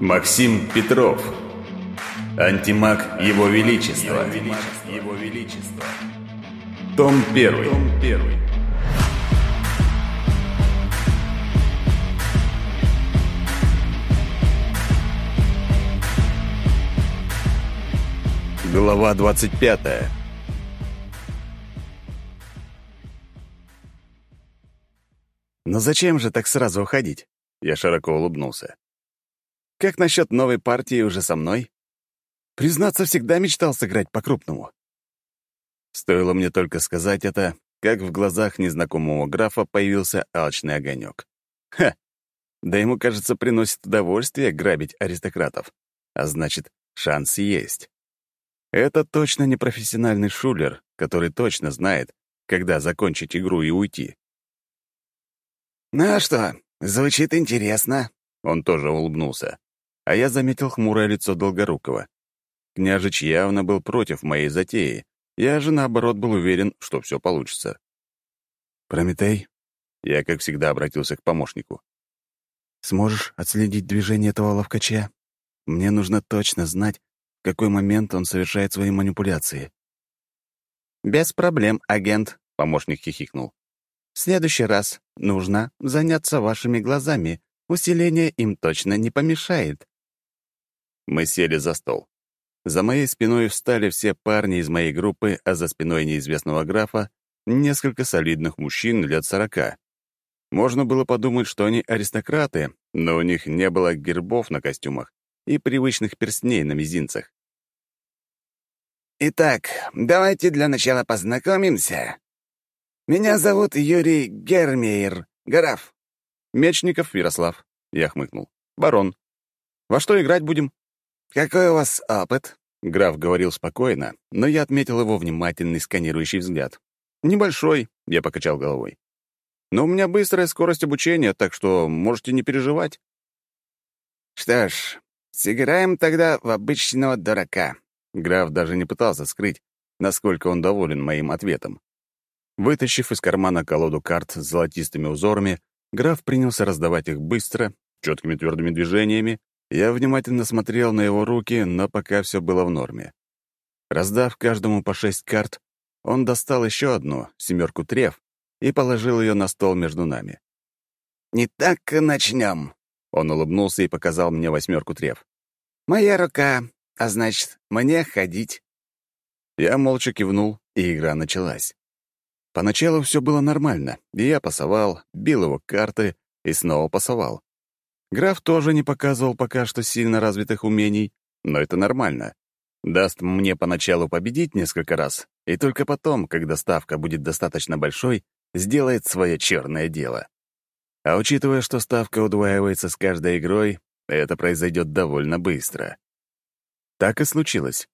Максим Петров. Антимаг Его Величества. Его Величество. Том 1. Том 1. Глава 25. «Но зачем же так сразу уходить?» Я широко улыбнулся. «Как насчет новой партии уже со мной? Признаться, всегда мечтал сыграть по-крупному». Стоило мне только сказать это, как в глазах незнакомого графа появился алчный огонек. Ха! Да ему, кажется, приносит удовольствие грабить аристократов. А значит, шанс есть. Это точно не профессиональный шулер, который точно знает, когда закончить игру и уйти. «Ну а что, звучит интересно», — он тоже улыбнулся. А я заметил хмурое лицо Долгорукова. Княжич явно был против моей затеи. Я же, наоборот, был уверен, что все получится. «Прометей?» Я, как всегда, обратился к помощнику. «Сможешь отследить движение этого ловкача? Мне нужно точно знать, в какой момент он совершает свои манипуляции». «Без проблем, агент», — помощник хихикнул. В следующий раз нужно заняться вашими глазами. Усиление им точно не помешает». Мы сели за стол. За моей спиной встали все парни из моей группы, а за спиной неизвестного графа — несколько солидных мужчин лет сорока. Можно было подумать, что они аристократы, но у них не было гербов на костюмах и привычных перстней на мизинцах. «Итак, давайте для начала познакомимся», меня зовут Юрий Гермейер, Граф». «Мечников Ярослав», — я хмыкнул. «Барон. Во что играть будем?» «Какой у вас опыт?» Граф говорил спокойно, но я отметил его внимательный сканирующий взгляд. «Небольшой», — я покачал головой. «Но у меня быстрая скорость обучения, так что можете не переживать». «Что ж, сыграем тогда в обычного дурака». Граф даже не пытался скрыть, насколько он доволен моим ответом. Вытащив из кармана колоду карт с золотистыми узорами, граф принялся раздавать их быстро, четкими твердыми движениями. Я внимательно смотрел на его руки, но пока все было в норме. Раздав каждому по шесть карт, он достал еще одну, семерку треф, и положил ее на стол между нами. «Не так начнем», — он улыбнулся и показал мне восьмерку треф. «Моя рука, а значит, мне ходить». Я молча кивнул, и игра началась. Поначалу все было нормально, и я пасовал, бил его карты и снова пасовал. Граф тоже не показывал пока что сильно развитых умений, но это нормально. Даст мне поначалу победить несколько раз, и только потом, когда ставка будет достаточно большой, сделает свое черное дело. А учитывая, что ставка удваивается с каждой игрой, это произойдет довольно быстро. Так и случилось.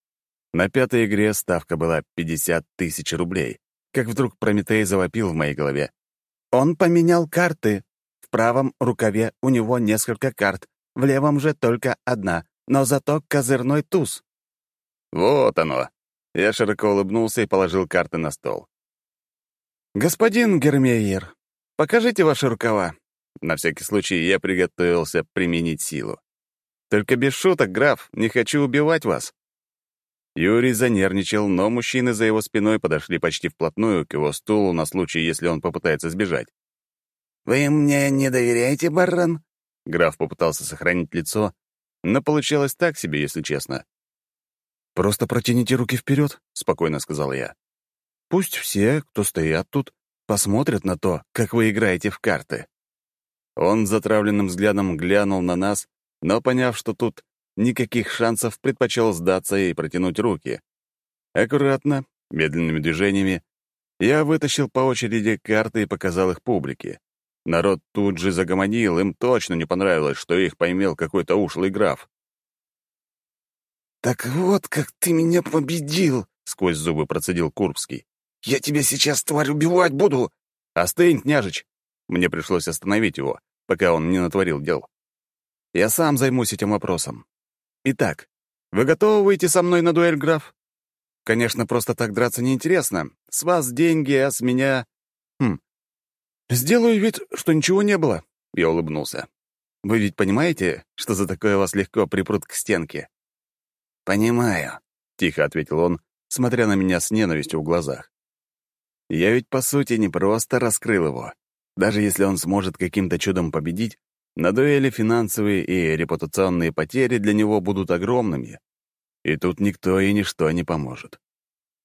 На пятой игре ставка была 50 тысяч рублей как вдруг Прометей завопил в моей голове. «Он поменял карты. В правом рукаве у него несколько карт, в левом же только одна, но зато козырной туз». «Вот оно!» Я широко улыбнулся и положил карты на стол. «Господин Гермейер, покажите ваши рукава». На всякий случай я приготовился применить силу. «Только без шуток, граф, не хочу убивать вас. Юрий занервничал, но мужчины за его спиной подошли почти вплотную к его стулу на случай, если он попытается сбежать. «Вы мне не доверяете, барон?» Граф попытался сохранить лицо, но получалось так себе, если честно. «Просто протяните руки вперед», — спокойно сказал я. «Пусть все, кто стоят тут, посмотрят на то, как вы играете в карты». Он затравленным взглядом глянул на нас, но, поняв, что тут никаких шансов предпочел сдаться и протянуть руки. Аккуратно, медленными движениями, я вытащил по очереди карты и показал их публике. Народ тут же загомонил, им точно не понравилось, что их поймел какой-то ушлый граф. «Так вот, как ты меня победил!» — сквозь зубы процедил Курбский. «Я тебя сейчас, тварь, убивать буду!» «Остынь, княжич!» Мне пришлось остановить его, пока он не натворил дел. «Я сам займусь этим вопросом. Итак, вы готовы выйти со мной на дуэль, граф? Конечно, просто так драться неинтересно. С вас деньги, а с меня... Хм. Сделаю вид, что ничего не было. Я улыбнулся. Вы ведь понимаете, что за такое вас легко припрут к стенке?» «Понимаю», — тихо ответил он, смотря на меня с ненавистью в глазах. «Я ведь, по сути, не просто раскрыл его. Даже если он сможет каким-то чудом победить, на дуэли финансовые и репутационные потери для него будут огромными. И тут никто и ничто не поможет.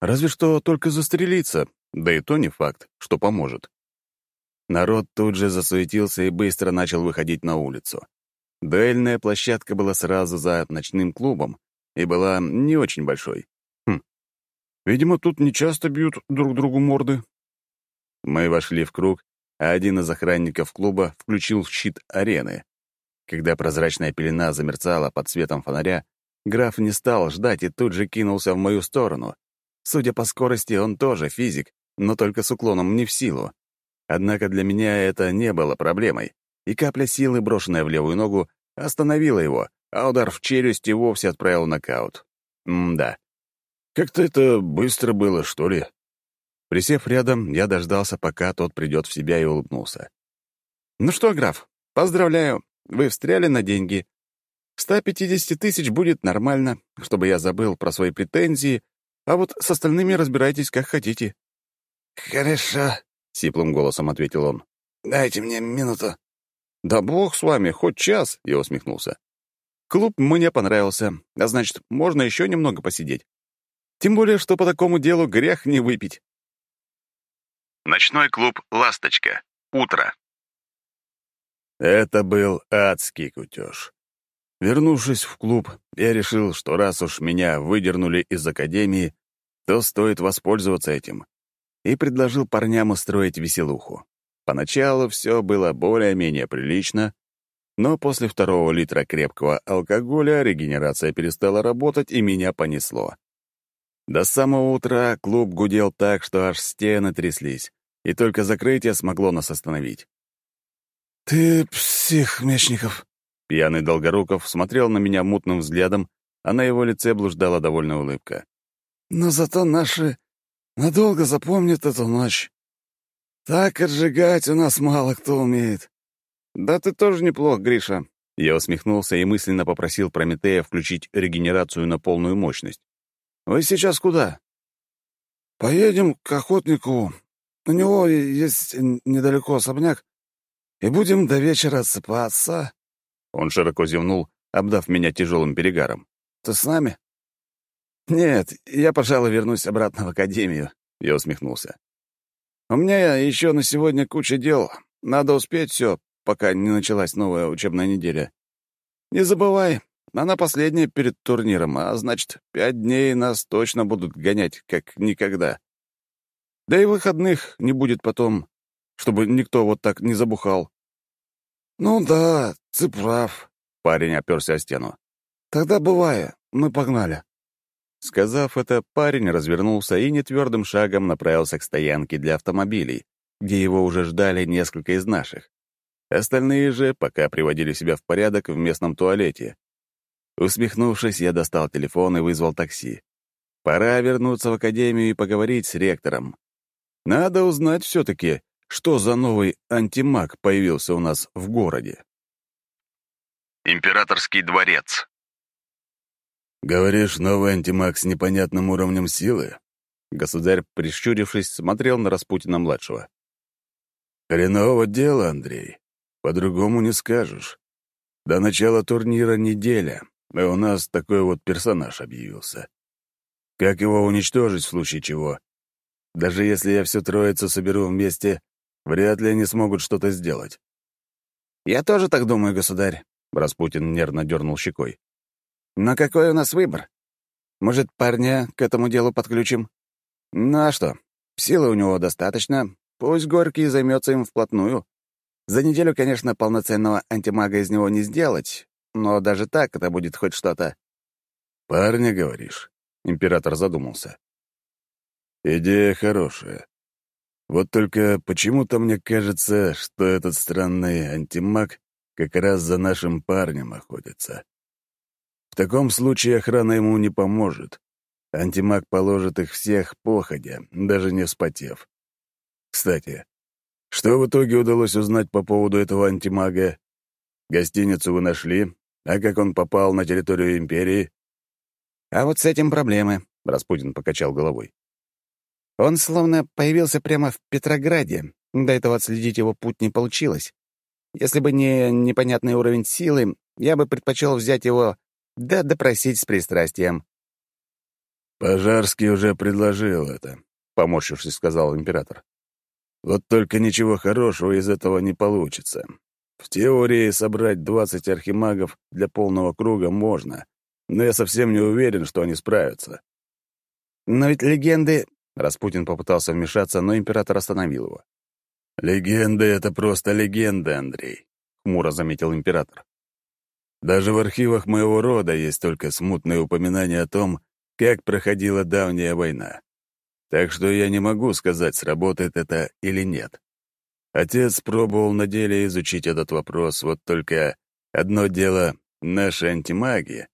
Разве что только застрелиться, да и то не факт, что поможет. Народ тут же засуетился и быстро начал выходить на улицу. Дуэльная площадка была сразу за ночным клубом и была не очень большой. Хм. Видимо, тут не часто бьют друг другу морды. Мы вошли в круг, а один из охранников клуба включил щит арены. Когда прозрачная пелена замерцала под светом фонаря, граф не стал ждать и тут же кинулся в мою сторону. Судя по скорости, он тоже физик, но только с уклоном не в силу. Однако для меня это не было проблемой, и капля силы, брошенная в левую ногу, остановила его, а удар в челюсть и вовсе отправил нокаут. М-да. Как-то это быстро было, что ли? Присев рядом, я дождался, пока тот придет в себя и улыбнулся. «Ну что, граф, поздравляю, вы встряли на деньги. 150 тысяч будет нормально, чтобы я забыл про свои претензии, а вот с остальными разбирайтесь как хотите». «Хорошо», — сиплым голосом ответил он. «Дайте мне минуту». «Да бог с вами, хоть час», — я усмехнулся. «Клуб мне понравился, а значит, можно еще немного посидеть. Тем более, что по такому делу грех не выпить». Ночной клуб «Ласточка». Утро. Это был адский кутеж. Вернувшись в клуб, я решил, что раз уж меня выдернули из академии, то стоит воспользоваться этим и предложил парням устроить веселуху. Поначалу все было более-менее прилично, но после второго литра крепкого алкоголя регенерация перестала работать, и меня понесло. До самого утра клуб гудел так, что аж стены тряслись, и только закрытие смогло нас остановить. «Ты псих, Мечников!» Пьяный Долгоруков смотрел на меня мутным взглядом, а на его лице блуждала довольная улыбка. «Но зато наши Надолго запомнит эту ночь. Так отжигать у нас мало кто умеет. Да ты тоже неплох, Гриша. Я усмехнулся и мысленно попросил Прометея включить регенерацию на полную мощность. Вы сейчас куда? Поедем к охотнику. У него есть недалеко особняк. И будем до вечера отсыпаться. Он широко зевнул, обдав меня тяжелым перегаром. Ты с нами? «Нет, я, пожалуй, вернусь обратно в академию», — я усмехнулся. «У меня еще на сегодня куча дел. Надо успеть все, пока не началась новая учебная неделя. Не забывай, она последняя перед турниром, а значит, пять дней нас точно будут гонять, как никогда. Да и выходных не будет потом, чтобы никто вот так не забухал». «Ну да, ты прав», — парень оперся о стену. «Тогда бывая, мы погнали». Сказав это, парень развернулся и нетвердым шагом направился к стоянке для автомобилей, где его уже ждали несколько из наших. Остальные же пока приводили себя в порядок в местном туалете. Усмехнувшись, я достал телефон и вызвал такси. Пора вернуться в академию и поговорить с ректором. Надо узнать все-таки, что за новый антимаг появился у нас в городе. Императорский дворец. «Говоришь, новый антимаг с непонятным уровнем силы?» Государь, прищурившись, смотрел на Распутина-младшего. «Хреново дело, Андрей. По-другому не скажешь. До начала турнира неделя, и у нас такой вот персонаж объявился. Как его уничтожить в случае чего? Даже если я всю троицу соберу вместе, вряд ли они смогут что-то сделать». «Я тоже так думаю, государь», — Распутин нервно дернул щекой. Но какой у нас выбор? Может, парня к этому делу подключим? Ну а что? Силы у него достаточно. Пусть Горький займется им вплотную. За неделю, конечно, полноценного антимага из него не сделать, но даже так это будет хоть что-то. «Парня, говоришь?» — император задумался. «Идея хорошая. Вот только почему-то мне кажется, что этот странный антимаг как раз за нашим парнем охотится. В таком случае охрана ему не поможет. Антимаг положит их всех походя, даже не вспотев. Кстати, что в итоге удалось узнать по поводу этого антимага? Гостиницу вы нашли, а как он попал на территорию Империи?» «А вот с этим проблемы», — Распутин покачал головой. «Он словно появился прямо в Петрограде. До этого отследить его путь не получилось. Если бы не непонятный уровень силы, я бы предпочел взять его да допросить с пристрастием». «Пожарский уже предложил это», — поморщившись, сказал император. «Вот только ничего хорошего из этого не получится. В теории собрать 20 архимагов для полного круга можно, но я совсем не уверен, что они справятся». «Но ведь легенды...» — Распутин попытался вмешаться, но император остановил его. «Легенды — это просто легенды, Андрей», — хмуро заметил император. «Даже в архивах моего рода есть только смутные упоминания о том, как проходила давняя война. Так что я не могу сказать, сработает это или нет. Отец пробовал на деле изучить этот вопрос, вот только одно дело — наши антимаги,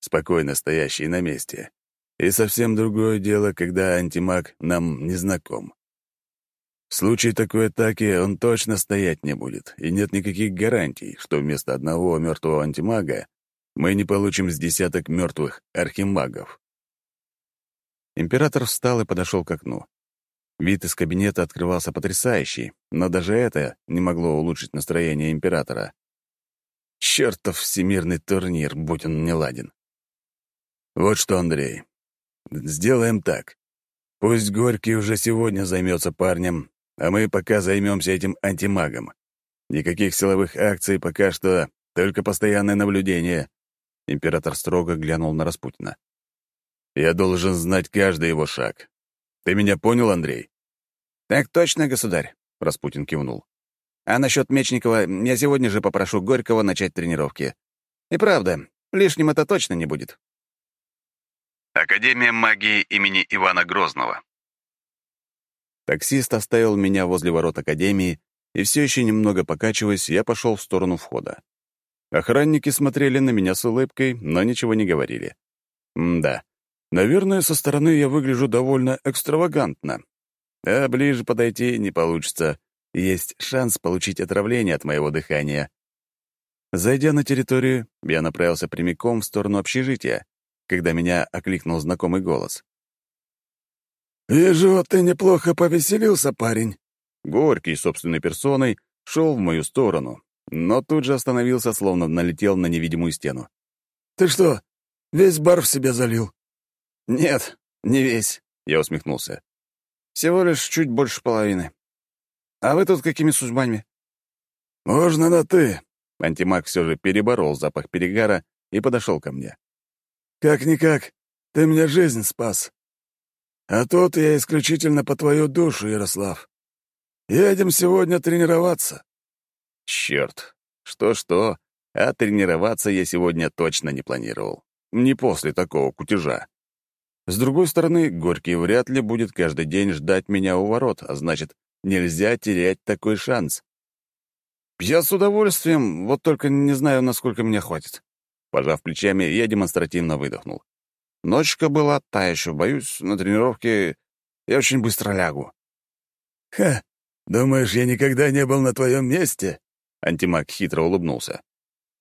спокойно стоящие на месте, и совсем другое дело, когда антимаг нам не знаком. В случае такой атаки он точно стоять не будет, и нет никаких гарантий, что вместо одного мертвого антимага мы не получим с десяток мертвых архимагов. Император встал и подошел к окну. Вид из кабинета открывался потрясающий, но даже это не могло улучшить настроение императора. Чертов всемирный турнир, будь он не ладен. Вот что, Андрей, сделаем так. Пусть Горький уже сегодня займется парнем, а мы пока займемся этим антимагом. Никаких силовых акций пока что, только постоянное наблюдение. Император строго глянул на Распутина. Я должен знать каждый его шаг. Ты меня понял, Андрей? Так точно, государь, Распутин кивнул. А насчет Мечникова я сегодня же попрошу Горького начать тренировки. И правда, лишним это точно не будет. Академия магии имени Ивана Грозного. Таксист оставил меня возле ворот Академии, и все еще немного покачиваясь, я пошел в сторону входа. Охранники смотрели на меня с улыбкой, но ничего не говорили. Да, наверное, со стороны я выгляжу довольно экстравагантно. А ближе подойти не получится. Есть шанс получить отравление от моего дыхания. Зайдя на территорию, я направился прямиком в сторону общежития, когда меня окликнул знакомый голос. «Вижу, ты неплохо повеселился, парень». Горький, собственной персоной, шел в мою сторону, но тут же остановился, словно налетел на невидимую стену. «Ты что, весь бар в себя залил?» «Нет, не весь», — я усмехнулся. «Всего лишь чуть больше половины. А вы тут какими судьбами?» «Можно на «ты». Антимаг все же переборол запах перегара и подошел ко мне. «Как-никак, ты мне жизнь спас. А тут я исключительно по твою душу, Ярослав. Едем сегодня тренироваться. Черт, что-что, а тренироваться я сегодня точно не планировал. Не после такого кутежа. С другой стороны, Горький вряд ли будет каждый день ждать меня у ворот, а значит, нельзя терять такой шанс. Я с удовольствием, вот только не знаю, насколько меня хватит. Пожав плечами, я демонстративно выдохнул. Ночка была та еще, боюсь, на тренировке я очень быстро лягу. «Ха! Думаешь, я никогда не был на твоем месте?» Антимаг хитро улыбнулся.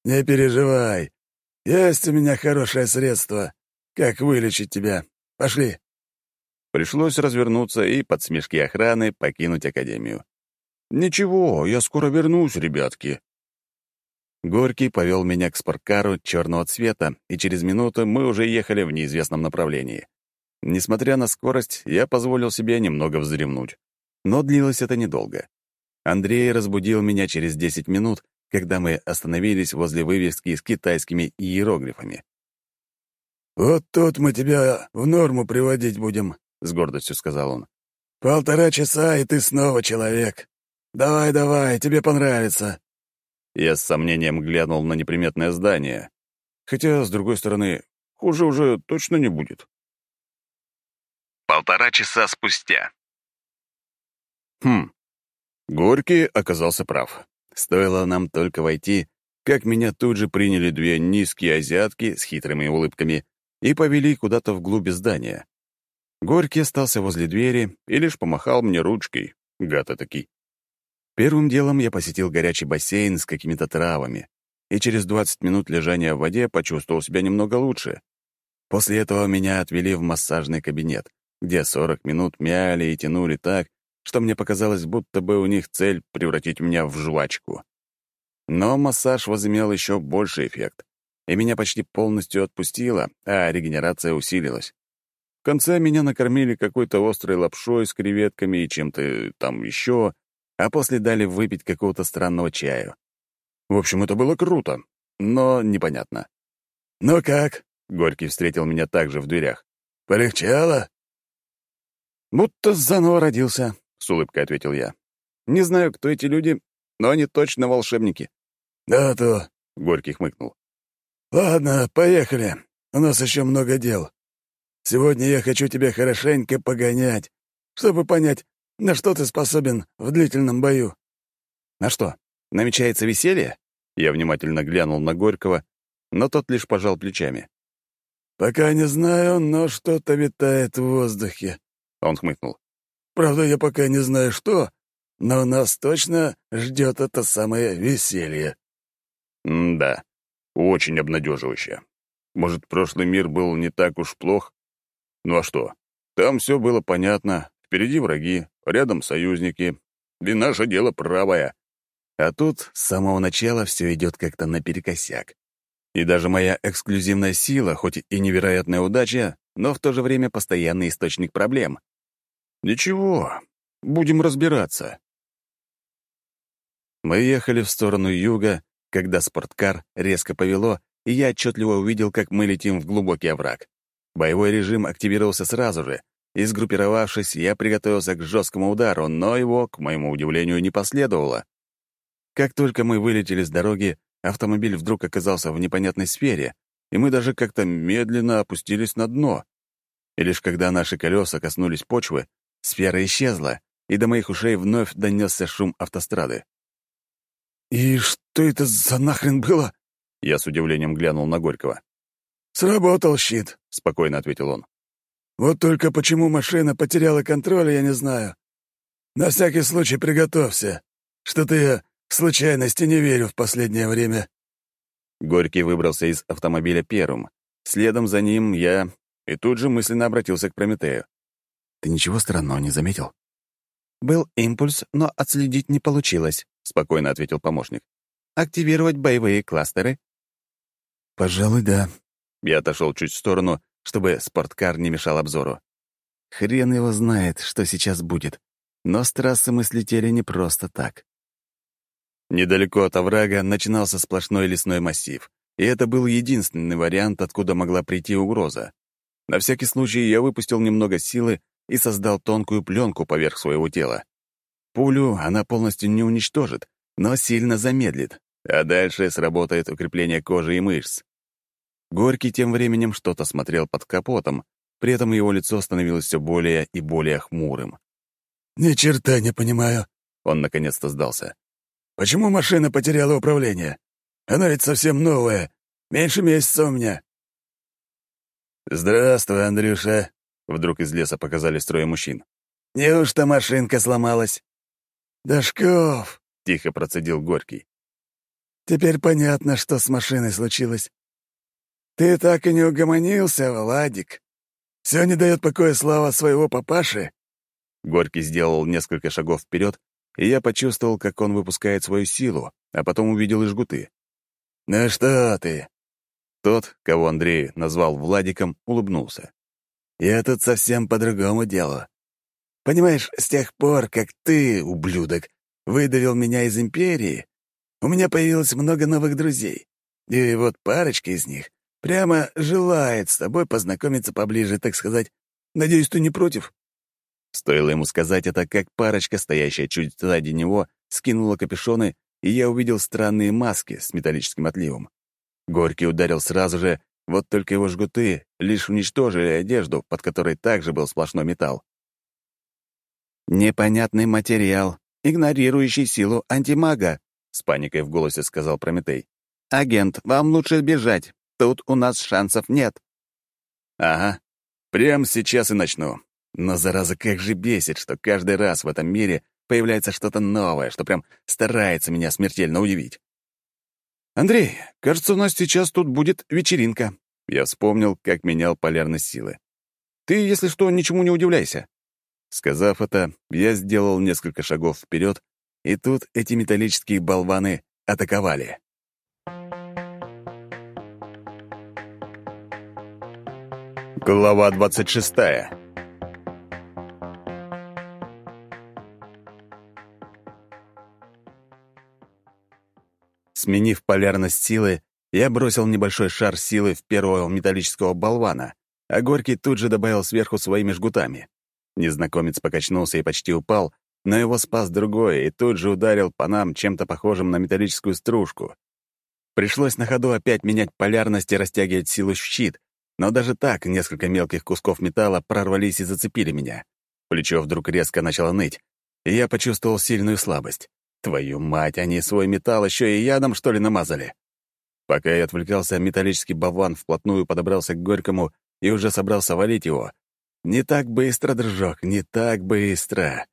«Не переживай. Есть у меня хорошее средство. Как вылечить тебя? Пошли!» Пришлось развернуться и под смешки охраны покинуть академию. «Ничего, я скоро вернусь, ребятки». Горький повел меня к спорткару черного цвета, и через минуту мы уже ехали в неизвестном направлении. Несмотря на скорость, я позволил себе немного вздремнуть. Но длилось это недолго. Андрей разбудил меня через 10 минут, когда мы остановились возле вывески с китайскими иероглифами. «Вот тут мы тебя в норму приводить будем», — с гордостью сказал он. «Полтора часа, и ты снова человек. Давай, давай, тебе понравится». Я с сомнением глянул на неприметное здание. Хотя, с другой стороны, хуже уже точно не будет. Полтора часа спустя. Хм. Горький оказался прав. Стоило нам только войти, как меня тут же приняли две низкие азиатки с хитрыми улыбками и повели куда-то вглубь здания. Горький остался возле двери и лишь помахал мне ручкой, гад такой. Первым делом я посетил горячий бассейн с какими-то травами. и через 20 минут лежания в воде почувствовал себя немного лучше. После этого меня отвели в массажный кабинет, где 40 минут мяли и тянули так, что мне показалось, будто бы у них цель превратить меня в жвачку. Но массаж возымел еще больший эффект, и меня почти полностью отпустило, а регенерация усилилась. В конце меня накормили какой-то острой лапшой с креветками и чем-то там еще, а после дали выпить какого-то странного чаю. В общем, это было круто, но непонятно. «Ну как?» — Горький встретил меня также в дверях. «Полегчало?» «Будто заново родился», — с улыбкой ответил я. «Не знаю, кто эти люди, но они точно волшебники». «Да, то», — Горький хмыкнул. «Ладно, поехали. У нас еще много дел. Сегодня я хочу тебя хорошенько погонять, чтобы понять, на что ты способен в длительном бою». «На что? Намечается веселье?» Я внимательно глянул на Горького, но тот лишь пожал плечами. «Пока не знаю, но что-то витает в воздухе», — он хмыкнул. «Правда, я пока не знаю, что, но нас точно ждет это самое веселье». «Да, очень обнадеживающе. Может, прошлый мир был не так уж плох? Ну а что? Там все было понятно. Впереди враги, рядом союзники. И наше дело правое. А тут с самого начала все идет как-то наперекосяк. И даже моя эксклюзивная сила, хоть и невероятная удача, но в то же время постоянный источник проблем. Ничего, будем разбираться. Мы ехали в сторону юга, когда спорткар резко повело, и я отчетливо увидел, как мы летим в глубокий овраг. Боевой режим активировался сразу же, и, сгруппировавшись, я приготовился к жесткому удару, но его, к моему удивлению, не последовало. Как только мы вылетели с дороги, автомобиль вдруг оказался в непонятной сфере, и мы даже как-то медленно опустились на дно. И лишь когда наши колеса коснулись почвы, сфера исчезла, и до моих ушей вновь донесся шум автострады. «И что это за нахрен было?» Я с удивлением глянул на Горького. «Сработал щит», — спокойно ответил он. «Вот только почему машина потеряла контроль, я не знаю. На всякий случай приготовься. Что-то я Случайности не верю в последнее время». Горький выбрался из автомобиля первым. Следом за ним я и тут же мысленно обратился к Прометею. «Ты ничего странного не заметил?» «Был импульс, но отследить не получилось», — спокойно ответил помощник. «Активировать боевые кластеры?» «Пожалуй, да». Я отошел чуть в сторону, чтобы спорткар не мешал обзору. Хрен его знает, что сейчас будет. Но с трассы мы слетели не просто так. Недалеко от оврага начинался сплошной лесной массив, и это был единственный вариант, откуда могла прийти угроза. На всякий случай я выпустил немного силы и создал тонкую пленку поверх своего тела. Пулю она полностью не уничтожит, но сильно замедлит, а дальше сработает укрепление кожи и мышц. Горький тем временем что-то смотрел под капотом, при этом его лицо становилось все более и более хмурым. «Ни черта не понимаю», — он наконец-то сдался. Почему машина потеряла управление? Она ведь совсем новая. Меньше месяца у меня». «Здравствуй, Андрюша», — вдруг из леса показали строя мужчин. «Неужто машинка сломалась?» «Дашков», — тихо процедил Горький. «Теперь понятно, что с машиной случилось. Ты так и не угомонился, Владик. Все не дает покоя слава своего папаши». Горький сделал несколько шагов вперед и я почувствовал, как он выпускает свою силу, а потом увидел и жгуты. «Ну что ты?» Тот, кого Андрей назвал Владиком, улыбнулся. «Я тут совсем по-другому делаю. Понимаешь, с тех пор, как ты, ублюдок, выдавил меня из Империи, у меня появилось много новых друзей. И вот парочка из них прямо желает с тобой познакомиться поближе, так сказать. Надеюсь, ты не против?» Стоило ему сказать это, как парочка, стоящая чуть сзади него, скинула капюшоны, и я увидел странные маски с металлическим отливом. Горький ударил сразу же, вот только его жгуты лишь уничтожили одежду, под которой также был сплошной металл. «Непонятный материал, игнорирующий силу антимага», — с паникой в голосе сказал Прометей. «Агент, вам лучше бежать. Тут у нас шансов нет». «Ага. Прямо сейчас и начну. Но, зараза, как же бесит, что каждый раз в этом мире появляется что-то новое, что прям старается меня смертельно удивить. «Андрей, кажется, у нас сейчас тут будет вечеринка». Я вспомнил, как менял полярность силы. «Ты, если что, ничему не удивляйся». Сказав это, я сделал несколько шагов вперед, и тут эти металлические болваны атаковали. Глава 26 Сменив полярность силы, я бросил небольшой шар силы в первого металлического болвана, а Горький тут же добавил сверху своими жгутами. Незнакомец покачнулся и почти упал, но его спас другой и тут же ударил по нам чем-то похожим на металлическую стружку. Пришлось на ходу опять менять полярность и растягивать силу в щит, но даже так несколько мелких кусков металла прорвались и зацепили меня. Плечо вдруг резко начало ныть, и я почувствовал сильную слабость. Твою мать, они свой металл еще и ядом, что ли, намазали? Пока я отвлекался, металлический болван вплотную подобрался к Горькому и уже собрался валить его. Не так быстро, дружок, не так быстро.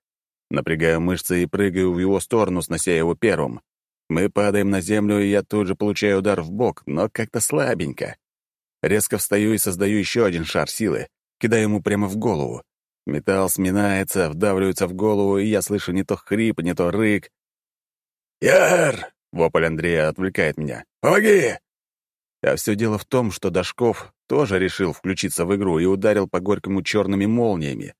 Напрягаю мышцы и прыгаю в его сторону, снося его первым. Мы падаем на землю, и я тут же получаю удар в бок, но как-то слабенько. Резко встаю и создаю еще один шар силы, кидаю ему прямо в голову. Металл сминается, вдавливается в голову, и я слышу не то хрип, не то рык. «Яр!» — вопль Андрея отвлекает меня. «Помоги!» А все дело в том, что Дашков тоже решил включиться в игру и ударил по Горькому черными молниями.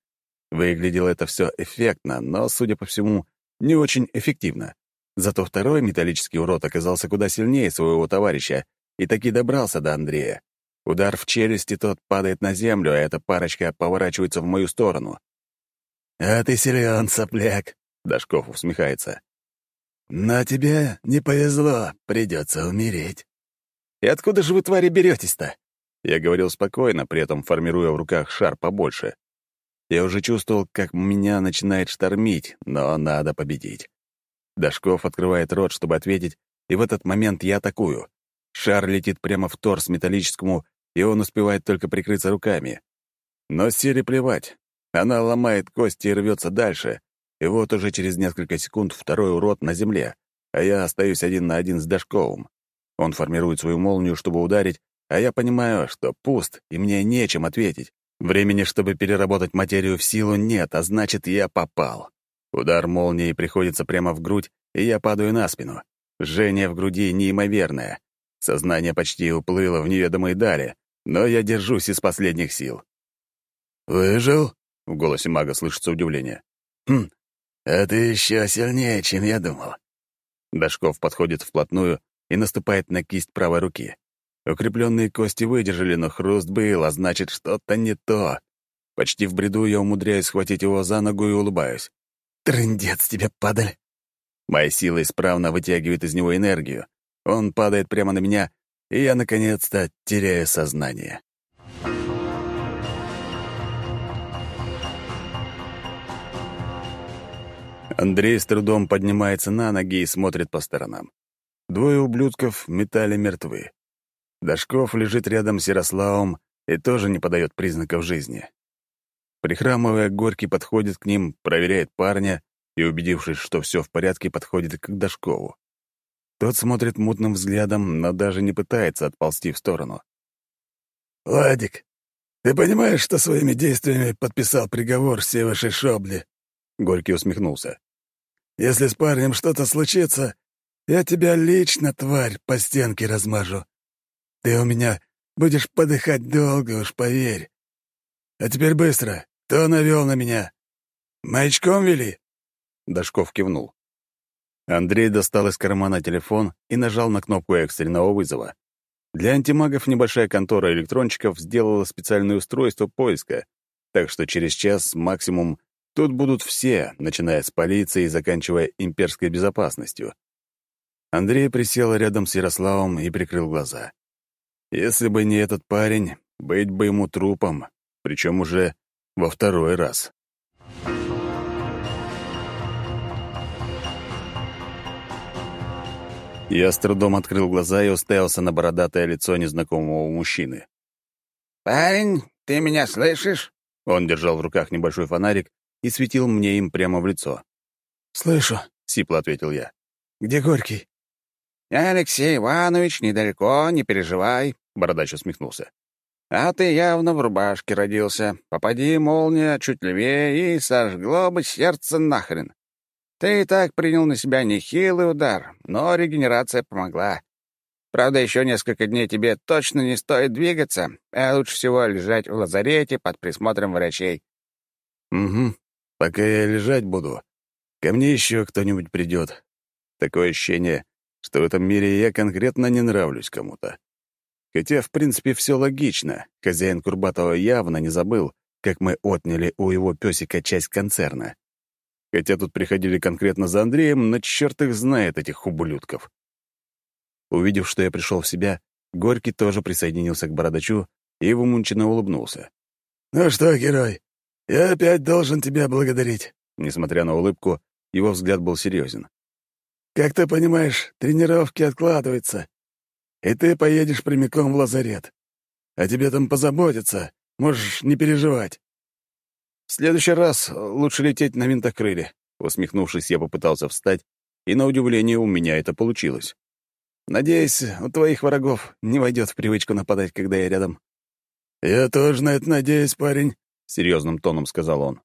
Выглядело это все эффектно, но, судя по всему, не очень эффективно. Зато второй металлический урод оказался куда сильнее своего товарища и таки добрался до Андрея. Удар в челюсти, тот падает на землю, а эта парочка поворачивается в мою сторону. «А ты силен, сопляк!» — Дашков усмехается. «Но тебе не повезло, придется умереть». «И откуда же вы, твари, беретесь-то?» Я говорил спокойно, при этом формируя в руках шар побольше. Я уже чувствовал, как меня начинает штормить, но надо победить. Дашков открывает рот, чтобы ответить, и в этот момент я атакую. Шар летит прямо в торс металлическому, и он успевает только прикрыться руками. Но Сире плевать. Она ломает кости и рвется дальше. И вот уже через несколько секунд второй урод на земле, а я остаюсь один на один с Дашковым. Он формирует свою молнию, чтобы ударить, а я понимаю, что пуст, и мне нечем ответить. Времени, чтобы переработать материю в силу, нет, а значит, я попал. Удар молнии приходится прямо в грудь, и я падаю на спину. Жжение в груди неимоверное. Сознание почти уплыло в неведомые дали, но я держусь из последних сил. «Выжил?» — в голосе мага слышится удивление. «Хм, это еще сильнее, чем я думал». Дашков подходит вплотную и наступает на кисть правой руки. Укрепленные кости выдержали, но хруст был, а значит, что-то не то. Почти в бреду я умудряюсь схватить его за ногу и улыбаюсь. «Трындец тебе, падаль!» Моя сила исправно вытягивает из него энергию. Он падает прямо на меня, и я, наконец-то, теряю сознание. Андрей с трудом поднимается на ноги и смотрит по сторонам. Двое ублюдков метали мертвы. Дашков лежит рядом с Ярославом и тоже не подает признаков жизни. Прихрамывая, Горький подходит к ним, проверяет парня и, убедившись, что все в порядке, подходит к Дашкову. Тот смотрит мутным взглядом, но даже не пытается отползти в сторону. «Владик, ты понимаешь, что своими действиями подписал приговор всей вашей шобли?» Горький усмехнулся. «Если с парнем что-то случится, я тебя лично, тварь, по стенке размажу. Ты у меня будешь подыхать долго, уж поверь. А теперь быстро. Кто навел на меня? Маячком вели?» Дашков кивнул. Андрей достал из кармана телефон и нажал на кнопку экстренного вызова. Для антимагов небольшая контора электрончиков сделала специальное устройство поиска, так что через час максимум тут будут все, начиная с полиции и заканчивая имперской безопасностью. Андрей присел рядом с Ярославом и прикрыл глаза. Если бы не этот парень, быть бы ему трупом, причем уже во второй раз. Я с трудом открыл глаза и уставился на бородатое лицо незнакомого мужчины. «Парень, ты меня слышишь?» Он держал в руках небольшой фонарик и светил мне им прямо в лицо. «Слышу», — сипло ответил я. «Где Горький?» Алексей Иванович, недалеко, не переживай», — Бородач усмехнулся. «А ты явно в рубашке родился. Попади, молния, чуть левее, и сожгло бы сердце нахрен. Ты и так принял на себя нехилый удар, но регенерация помогла. Правда, еще несколько дней тебе точно не стоит двигаться, а лучше всего лежать в лазарете под присмотром врачей». «Угу. Пока я лежать буду, ко мне еще кто-нибудь придет. Такое ощущение, что в этом мире я конкретно не нравлюсь кому-то. Хотя, в принципе, все логично. Хозяин Курбатова явно не забыл, как мы отняли у его песика часть концерна. Хотя тут приходили конкретно за Андреем, но черт их знает, этих ублюдков. Увидев, что я пришел в себя, Горький тоже присоединился к бородачу и вымученно улыбнулся. «Ну что, герой, я опять должен тебя благодарить». Несмотря на улыбку, его взгляд был серьезен. «Как ты понимаешь, тренировки откладываются, и ты поедешь прямиком в лазарет. А тебе там позаботиться, можешь не переживать». «В следующий раз лучше лететь на винтокрыле», — усмехнувшись, я попытался встать, и, на удивление, у меня это получилось. Надеюсь, у твоих врагов не войдет в привычку нападать, когда я рядом». «Я тоже на это надеюсь, парень», — серьезным тоном сказал он.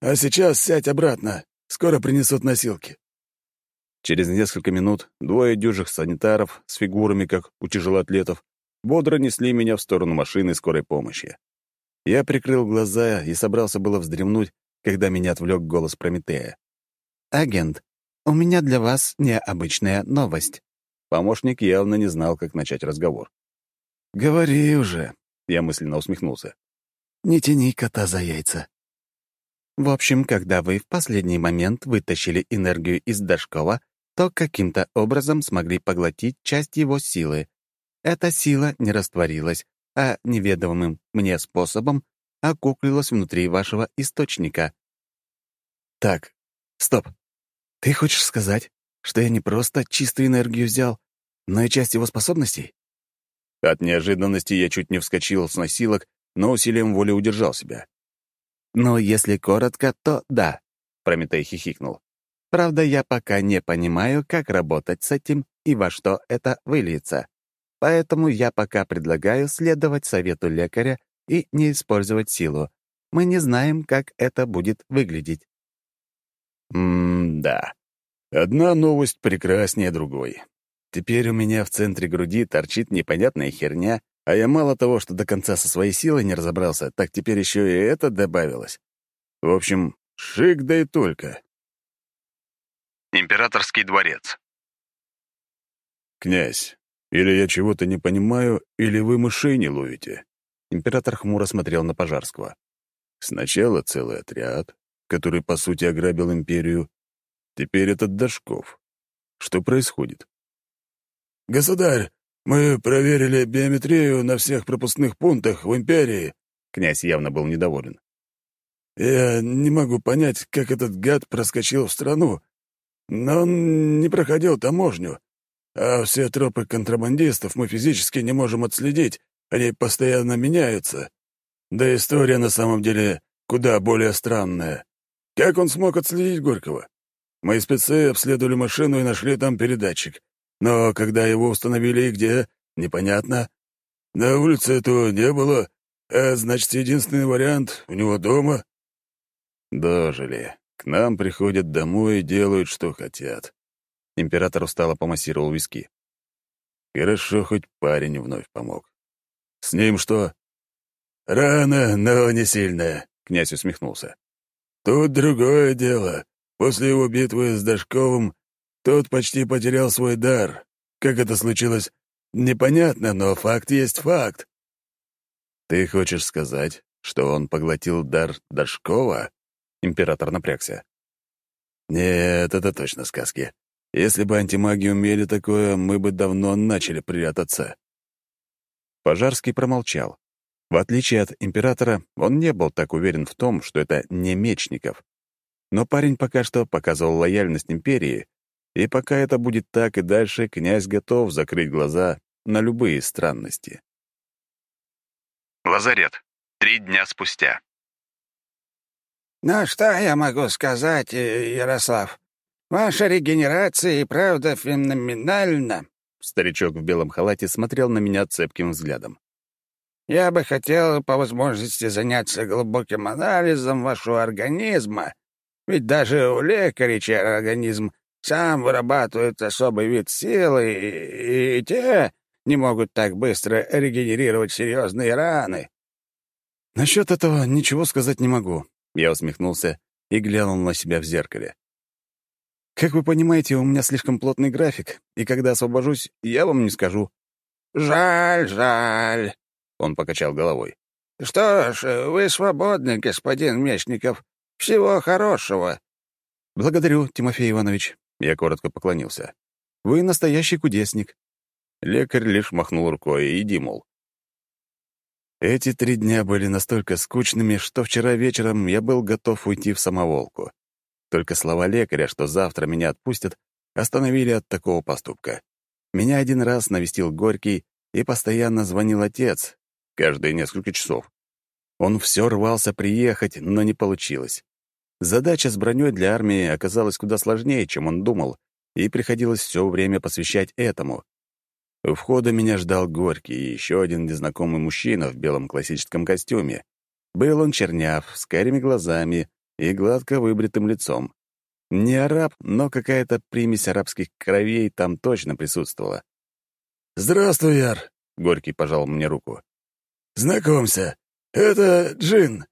«А сейчас сядь обратно. Скоро принесут носилки». Через несколько минут двое дюжих санитаров с фигурами, как у тяжелоатлетов, бодро несли меня в сторону машины скорой помощи. Я прикрыл глаза и собрался было вздремнуть, когда меня отвлек голос Прометея. «Агент, у меня для вас необычная новость». Помощник явно не знал, как начать разговор. «Говори уже», — я мысленно усмехнулся. «Не тяни кота за яйца». В общем, когда вы в последний момент вытащили энергию из Дашкова, то каким-то образом смогли поглотить часть его силы. Эта сила не растворилась, а неведомым мне способом окуклилась внутри вашего источника. Так, стоп. Ты хочешь сказать, что я не просто чистую энергию взял, но и часть его способностей? От неожиданности я чуть не вскочил с носилок, но усилием воли удержал себя. «Ну, если коротко, то да», — Прометей хихикнул. «Правда, я пока не понимаю, как работать с этим и во что это выльется. Поэтому я пока предлагаю следовать совету лекаря и не использовать силу. Мы не знаем, как это будет выглядеть». «М-да. Одна новость прекраснее другой. Теперь у меня в центре груди торчит непонятная херня, а я мало того, что до конца со своей силой не разобрался, так теперь еще и это добавилось. В общем, шик да и только. Императорский дворец. «Князь, или я чего-то не понимаю, или вы мышей не ловите?» Император хмуро смотрел на Пожарского. Сначала целый отряд, который, по сути, ограбил империю, Теперь этот Дашков. Что происходит? «Государь, мы проверили биометрию на всех пропускных пунктах в Империи». Князь явно был недоволен. «Я не могу понять, как этот гад проскочил в страну, но он не проходил таможню, а все тропы контрабандистов мы физически не можем отследить, они постоянно меняются. Да история на самом деле куда более странная. Как он смог отследить Горького? Мои спецы обследовали машину и нашли там передатчик. Но когда его установили и где, непонятно. На улице этого не было, а значит, единственный вариант — у него дома. Дожили. К нам приходят домой и делают, что хотят. Император устало помассировал виски. Хорошо, хоть парень вновь помог. С ним что? Рано, но не сильно, князь усмехнулся. Тут другое дело. После его битвы с Дашковым тот почти потерял свой дар. Как это случилось, непонятно, но факт есть факт. «Ты хочешь сказать, что он поглотил дар Дашкова?» Император напрягся. «Нет, это точно сказки. Если бы антимаги умели такое, мы бы давно начали прятаться». Пожарский промолчал. В отличие от императора, он не был так уверен в том, что это не Мечников. Но парень пока что показывал лояльность империи, и пока это будет так и дальше, князь готов закрыть глаза на любые странности. Лазарет. Три дня спустя. «Ну, что я могу сказать, э, Ярослав? Ваша регенерация и правда феноменальна. Старичок в белом халате смотрел на меня цепким взглядом. Я бы хотел по возможности заняться глубоким анализом вашего организма, ведь даже у лекарей, чей организм сам вырабатывает особый вид силы, и, и те не могут так быстро регенерировать серьезные раны. Насчет этого ничего сказать не могу. Я усмехнулся и глянул на себя в зеркале. Как вы понимаете, у меня слишком плотный график, и когда освобожусь, я вам не скажу. «Жаль, жаль», — он покачал головой. «Что ж, вы свободны, господин Мечников. Всего хорошего». «Благодарю, Тимофей Иванович», — я коротко поклонился. «Вы настоящий кудесник». Лекарь лишь махнул рукой и иди, мол. Эти три дня были настолько скучными, что вчера вечером я был готов уйти в самоволку. Только слова лекаря, что завтра меня отпустят, остановили от такого поступка. Меня один раз навестил Горький, и постоянно звонил отец, каждые несколько часов. Он все рвался приехать, но не получилось. Задача с броней для армии оказалась куда сложнее, чем он думал, и приходилось все время посвящать этому. У входа меня ждал Горький и еще один незнакомый мужчина в белом классическом костюме. Был он черняв, с карими глазами и гладко выбритым лицом. Не араб, но какая-то примесь арабских кровей там точно присутствовала. «Здравствуй, Яр», — Горький пожал мне руку. «Знакомься, это Джин.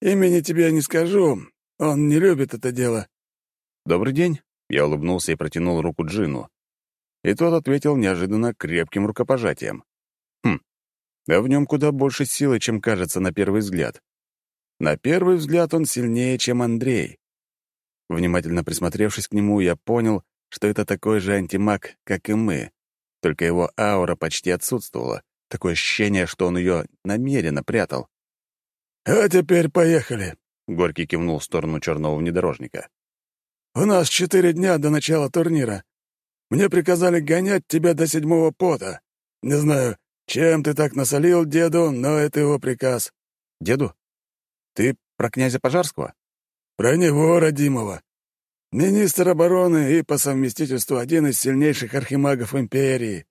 Имени тебе не скажу, он не любит это дело». «Добрый день», — я улыбнулся и протянул руку Джину и тот ответил неожиданно крепким рукопожатием. Хм, а в нем куда больше силы, чем кажется на первый взгляд. На первый взгляд он сильнее, чем Андрей. Внимательно присмотревшись к нему, я понял, что это такой же антимаг, как и мы, только его аура почти отсутствовала, такое ощущение, что он ее намеренно прятал. «А теперь поехали», — Горький кивнул в сторону черного внедорожника. «У нас четыре дня до начала турнира. Мне приказали гонять тебя до седьмого пота. Не знаю, чем ты так насолил деду, но это его приказ». «Деду? Ты про князя Пожарского?» «Про него, родимого. Министр обороны и по совместительству один из сильнейших архимагов империи».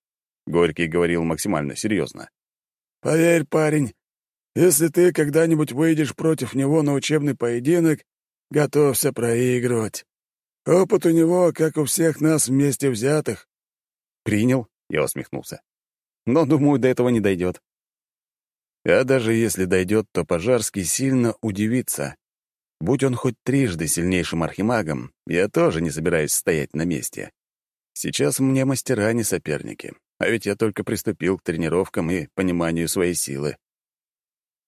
Горький говорил максимально серьезно. «Поверь, парень, если ты когда-нибудь выйдешь против него на учебный поединок, готовься проигрывать. Опыт у него, как у всех нас вместе взятых. Принял, я усмехнулся. Но, думаю, до этого не дойдет. А даже если дойдет, то Пожарский сильно удивится. Будь он хоть трижды сильнейшим архимагом, я тоже не собираюсь стоять на месте. Сейчас мне мастера не соперники, а ведь я только приступил к тренировкам и пониманию своей силы.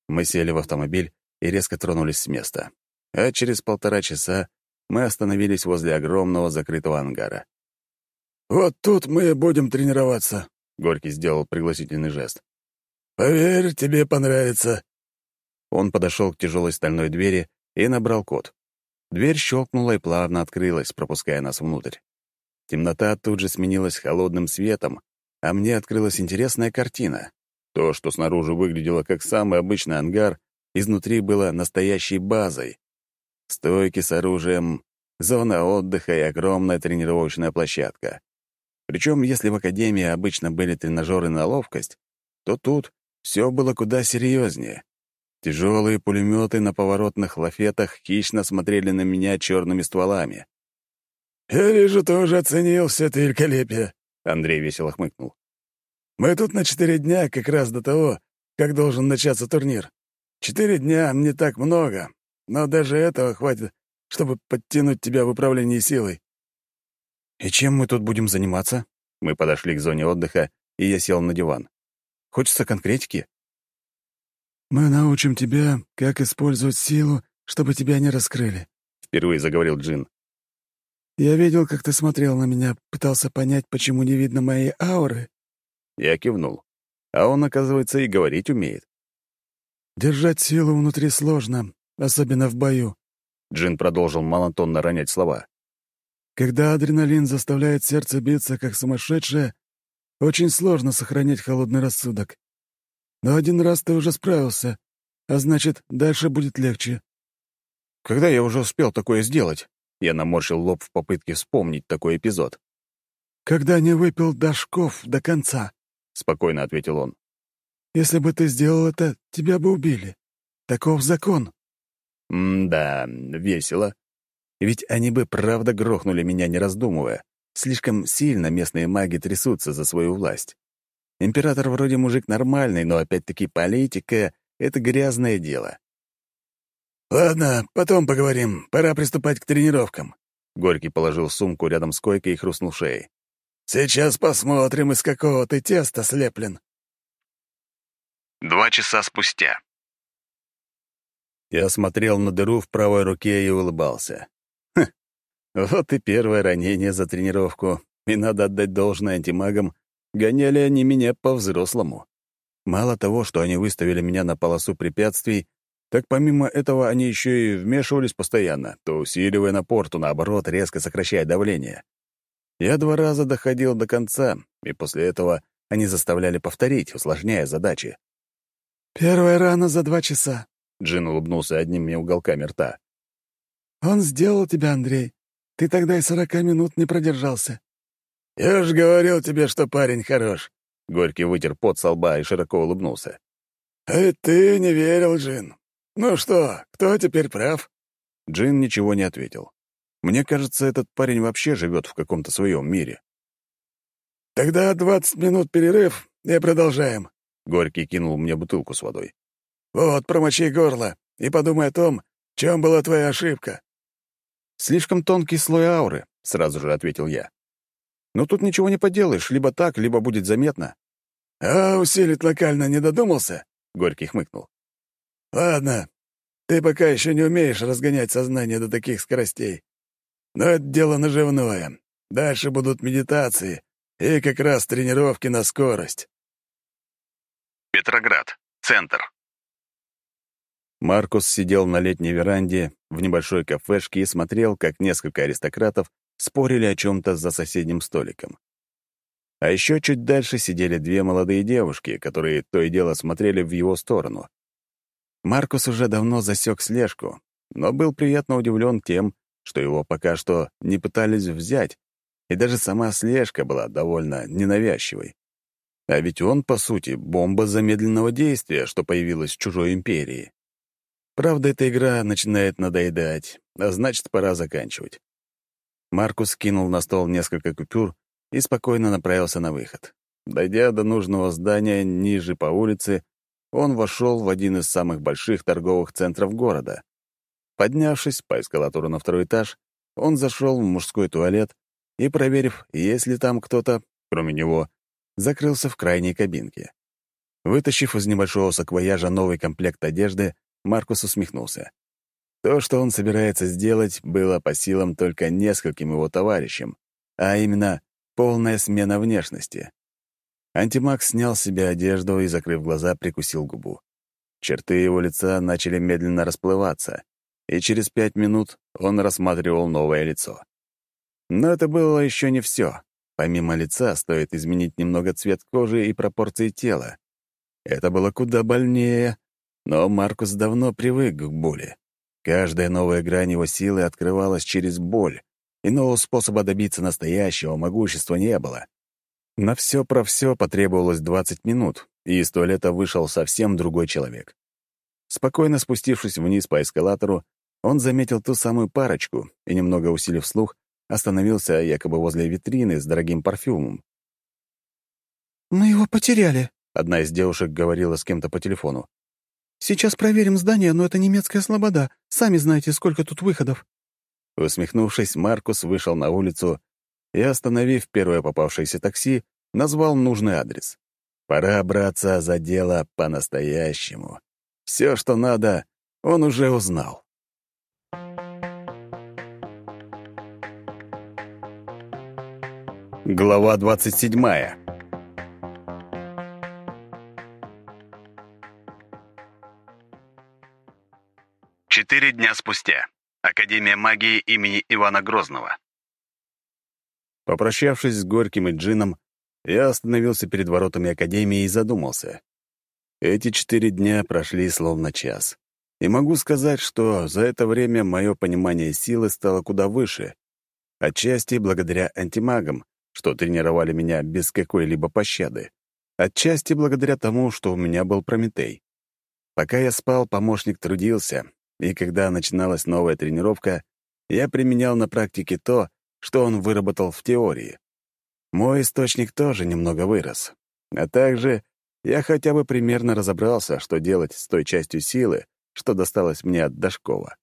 Мы сели в автомобиль и резко тронулись с места. А через полтора часа мы остановились возле огромного закрытого ангара. «Вот тут мы будем тренироваться», — Горький сделал пригласительный жест. «Поверь, тебе понравится». Он подошел к тяжелой стальной двери и набрал код. Дверь щелкнула и плавно открылась, пропуская нас внутрь. Темнота тут же сменилась холодным светом, а мне открылась интересная картина. То, что снаружи выглядело как самый обычный ангар, изнутри было настоящей базой. Стойки с оружием, зона отдыха и огромная тренировочная площадка. Причем, если в академии обычно были тренажеры на ловкость, то тут все было куда серьезнее. Тяжелые пулеметы на поворотных лафетах хищно смотрели на меня черными стволами. «Я вижу, ты уже оценил все это великолепие», — Андрей весело хмыкнул. «Мы тут на четыре дня, как раз до того, как должен начаться турнир. Четыре дня — не так много, но даже этого хватит, чтобы подтянуть тебя в управлении силой». «И чем мы тут будем заниматься?» Мы подошли к зоне отдыха, и я сел на диван. «Хочется конкретики?» «Мы научим тебя, как использовать силу, чтобы тебя не раскрыли», — впервые заговорил Джин. «Я видел, как ты смотрел на меня, пытался понять, почему не видно моей ауры». Я кивнул. А он, оказывается, и говорить умеет. «Держать силу внутри сложно, особенно в бою». Джин продолжил монотонно ронять слова. «Когда адреналин заставляет сердце биться, как сумасшедшее, очень сложно сохранять холодный рассудок. Но один раз ты уже справился, а значит, дальше будет легче». «Когда я уже успел такое сделать?» Я наморщил лоб в попытке вспомнить такой эпизод. «Когда не выпил Дашков до конца», — спокойно ответил он. «Если бы ты сделал это, тебя бы убили. Таков закон». М-да, весело. Ведь они бы правда грохнули меня, не раздумывая. Слишком сильно местные маги трясутся за свою власть. Император вроде мужик нормальный, но опять-таки политика — это грязное дело. «Ладно, потом поговорим. Пора приступать к тренировкам». Горький положил сумку рядом с койкой и хрустнул шеей. «Сейчас посмотрим, из какого ты теста слеплен». Два часа спустя. Я смотрел на дыру в правой руке и улыбался. Вот и первое ранение за тренировку. И надо отдать должное антимагам, гоняли они меня по-взрослому. Мало того, что они выставили меня на полосу препятствий, так помимо этого они еще и вмешивались постоянно, то усиливая напор, то наоборот, резко сокращая давление. Я два раза доходил до конца, и после этого они заставляли повторить, усложняя задачи. «Первая рана за два часа», Джин улыбнулся одними уголками рта. «Он сделал тебя, Андрей. Ты тогда и сорока минут не продержался». «Я же говорил тебе, что парень хорош». Горький вытер пот со лба и широко улыбнулся. «А ты не верил, Джин. Ну что, кто теперь прав?» Джин ничего не ответил. Мне кажется, этот парень вообще живет в каком-то своем мире. «Тогда двадцать минут перерыв и продолжаем». Горький кинул мне бутылку с водой. «Вот, промочи горло и подумай о том, в чем была твоя ошибка». «Слишком тонкий слой ауры», — сразу же ответил я. «Но тут ничего не поделаешь, либо так, либо будет заметно». «А усилить локально не додумался?» — Горький хмыкнул. «Ладно, ты пока еще не умеешь разгонять сознание до таких скоростей. Но это дело наживное. Дальше будут медитации и как раз тренировки на скорость». Петроград. Центр. Маркус сидел на летней веранде в небольшой кафешке и смотрел, как несколько аристократов спорили о чем-то за соседним столиком. А еще чуть дальше сидели две молодые девушки, которые то и дело смотрели в его сторону. Маркус уже давно засек слежку, но был приятно удивлен тем, что его пока что не пытались взять, и даже сама слежка была довольно ненавязчивой. А ведь он, по сути, бомба замедленного действия, что появилась в чужой империи. Правда, эта игра начинает надоедать, а значит, пора заканчивать. Маркус кинул на стол несколько купюр и спокойно направился на выход. Дойдя до нужного здания ниже по улице, он вошел в один из самых больших торговых центров города. Поднявшись по эскалатору на второй этаж, он зашел в мужской туалет и, проверив, есть ли там кто-то, кроме него, закрылся в крайней кабинке. Вытащив из небольшого саквояжа новый комплект одежды, Маркус усмехнулся. То, что он собирается сделать, было по силам только нескольким его товарищам, а именно полная смена внешности. Антимаг снял с себя одежду и, закрыв глаза, прикусил губу. Черты его лица начали медленно расплываться, и через пять минут он рассматривал новое лицо. Но это было еще не все. Помимо лица стоит изменить немного цвет кожи и пропорции тела. Это было куда больнее, но Маркус давно привык к боли. Каждая новая грань его силы открывалась через боль. Иного способа добиться настоящего могущества не было. На все про все потребовалось 20 минут, и из туалета вышел совсем другой человек. Спокойно спустившись вниз по эскалатору, он заметил ту самую парочку и, немного усилив слух, остановился якобы возле витрины с дорогим парфюмом. «Мы его потеряли», — одна из девушек говорила с кем-то по телефону. Сейчас проверим здание, но это немецкая слобода. Сами знаете, сколько тут выходов». Усмехнувшись, Маркус вышел на улицу и, остановив первое попавшееся такси, назвал нужный адрес. «Пора браться за дело по-настоящему. Все, что надо, он уже узнал». Глава 27. Четыре дня спустя. Академия магии имени Ивана Грозного. Попрощавшись с Горьким и Джином, я остановился перед воротами Академии и задумался. Эти четыре дня прошли словно час. И могу сказать, что за это время мое понимание силы стало куда выше. Отчасти благодаря антимагам, что тренировали меня без какой-либо пощады. Отчасти благодаря тому, что у меня был Прометей. Пока я спал, помощник трудился, и когда начиналась новая тренировка, я применял на практике то, что он выработал в теории. Мой источник тоже немного вырос. А также я хотя бы примерно разобрался, что делать с той частью силы, что досталось мне от Дашкова.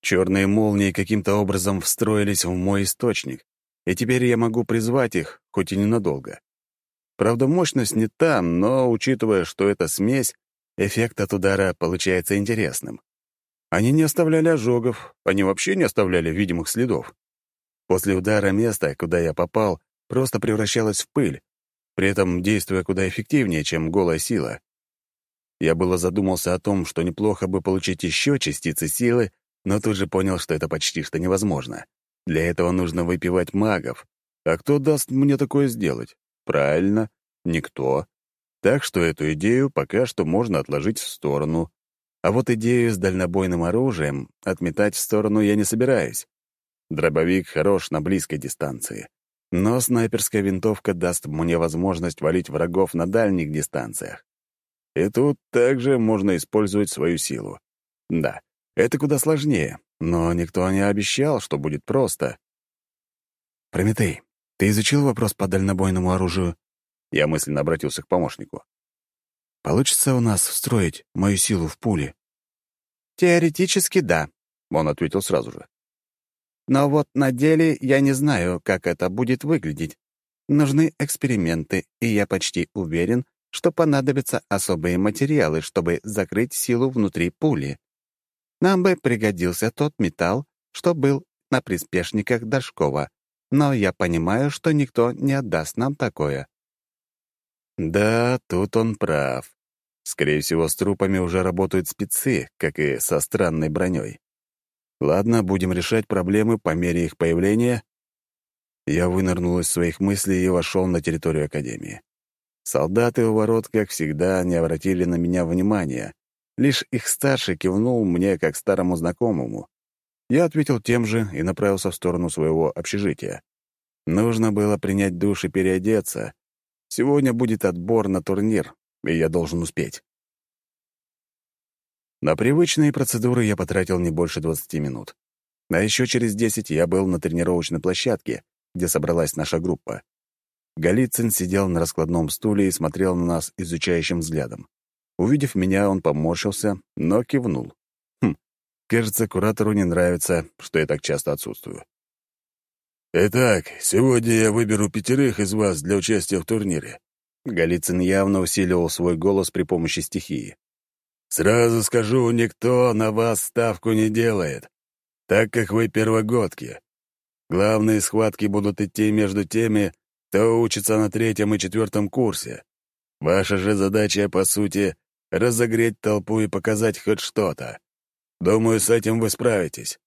Черные молнии каким-то образом встроились в мой источник, и теперь я могу призвать их, хоть и ненадолго. Правда, мощность не там, но, учитывая, что это смесь, эффект от удара получается интересным. Они не оставляли ожогов, они вообще не оставляли видимых следов. После удара место, куда я попал, просто превращалось в пыль, при этом действуя куда эффективнее, чем голая сила. Я было задумался о том, что неплохо бы получить еще частицы силы, но тут же понял, что это почти что невозможно. Для этого нужно выпивать магов. А кто даст мне такое сделать? Правильно, никто. Так что эту идею пока что можно отложить в сторону. А вот идею с дальнобойным оружием отметать в сторону я не собираюсь. Дробовик хорош на близкой дистанции. Но снайперская винтовка даст мне возможность валить врагов на дальних дистанциях. И тут также можно использовать свою силу. Да, это куда сложнее, но никто не обещал, что будет просто. «Прометей, ты изучил вопрос по дальнобойному оружию?» Я мысленно обратился к помощнику. «Получится у нас встроить мою силу в пули?» «Теоретически, да», — он ответил сразу же. «Но вот на деле я не знаю, как это будет выглядеть. Нужны эксперименты, и я почти уверен, что понадобятся особые материалы, чтобы закрыть силу внутри пули. Нам бы пригодился тот металл, что был на приспешниках Дашкова, но я понимаю, что никто не отдаст нам такое». Да, тут он прав. Скорее всего, с трупами уже работают спецы, как и со странной броней. Ладно, будем решать проблемы по мере их появления. Я вынырнул из своих мыслей и вошел на территорию Академии. Солдаты у ворот, как всегда, не обратили на меня внимания, Лишь их старший кивнул мне как старому знакомому. Я ответил тем же и направился в сторону своего общежития. Нужно было принять душ и переодеться. Сегодня будет отбор на турнир, и я должен успеть. На привычные процедуры я потратил не больше 20 минут. А еще через 10 я был на тренировочной площадке, где собралась наша группа. Голицын сидел на раскладном стуле и смотрел на нас изучающим взглядом. Увидев меня, он поморщился, но кивнул. Хм, кажется, куратору не нравится, что я так часто отсутствую. «Итак, сегодня я выберу пятерых из вас для участия в турнире». Голицын явно усиливал свой голос при помощи стихии. «Сразу скажу, никто на вас ставку не делает, так как вы первогодки. Главные схватки будут идти между теми, кто учится на третьем и четвертом курсе. Ваша же задача, по сути, разогреть толпу и показать хоть что-то. Думаю, с этим вы справитесь».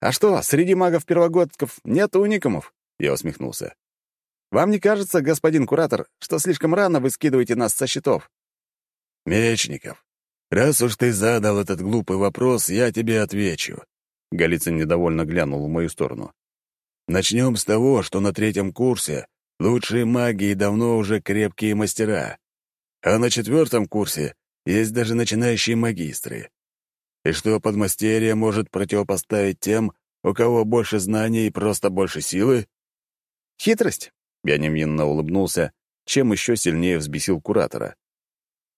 «А что, среди магов-первогодков нет уникумов?» Я усмехнулся. «Вам не кажется, господин куратор, что слишком рано вы скидываете нас со счетов?» «Мечников, раз уж ты задал этот глупый вопрос, я тебе отвечу». Голицын недовольно глянул в мою сторону. «Начнем с того, что на третьем курсе лучшие маги и давно уже крепкие мастера. А на четвертом курсе есть даже начинающие магистры. И что подмастерье может противопоставить тем, у кого больше знаний и просто больше силы? Хитрость. Я невинно улыбнулся, чем еще сильнее взбесил куратора.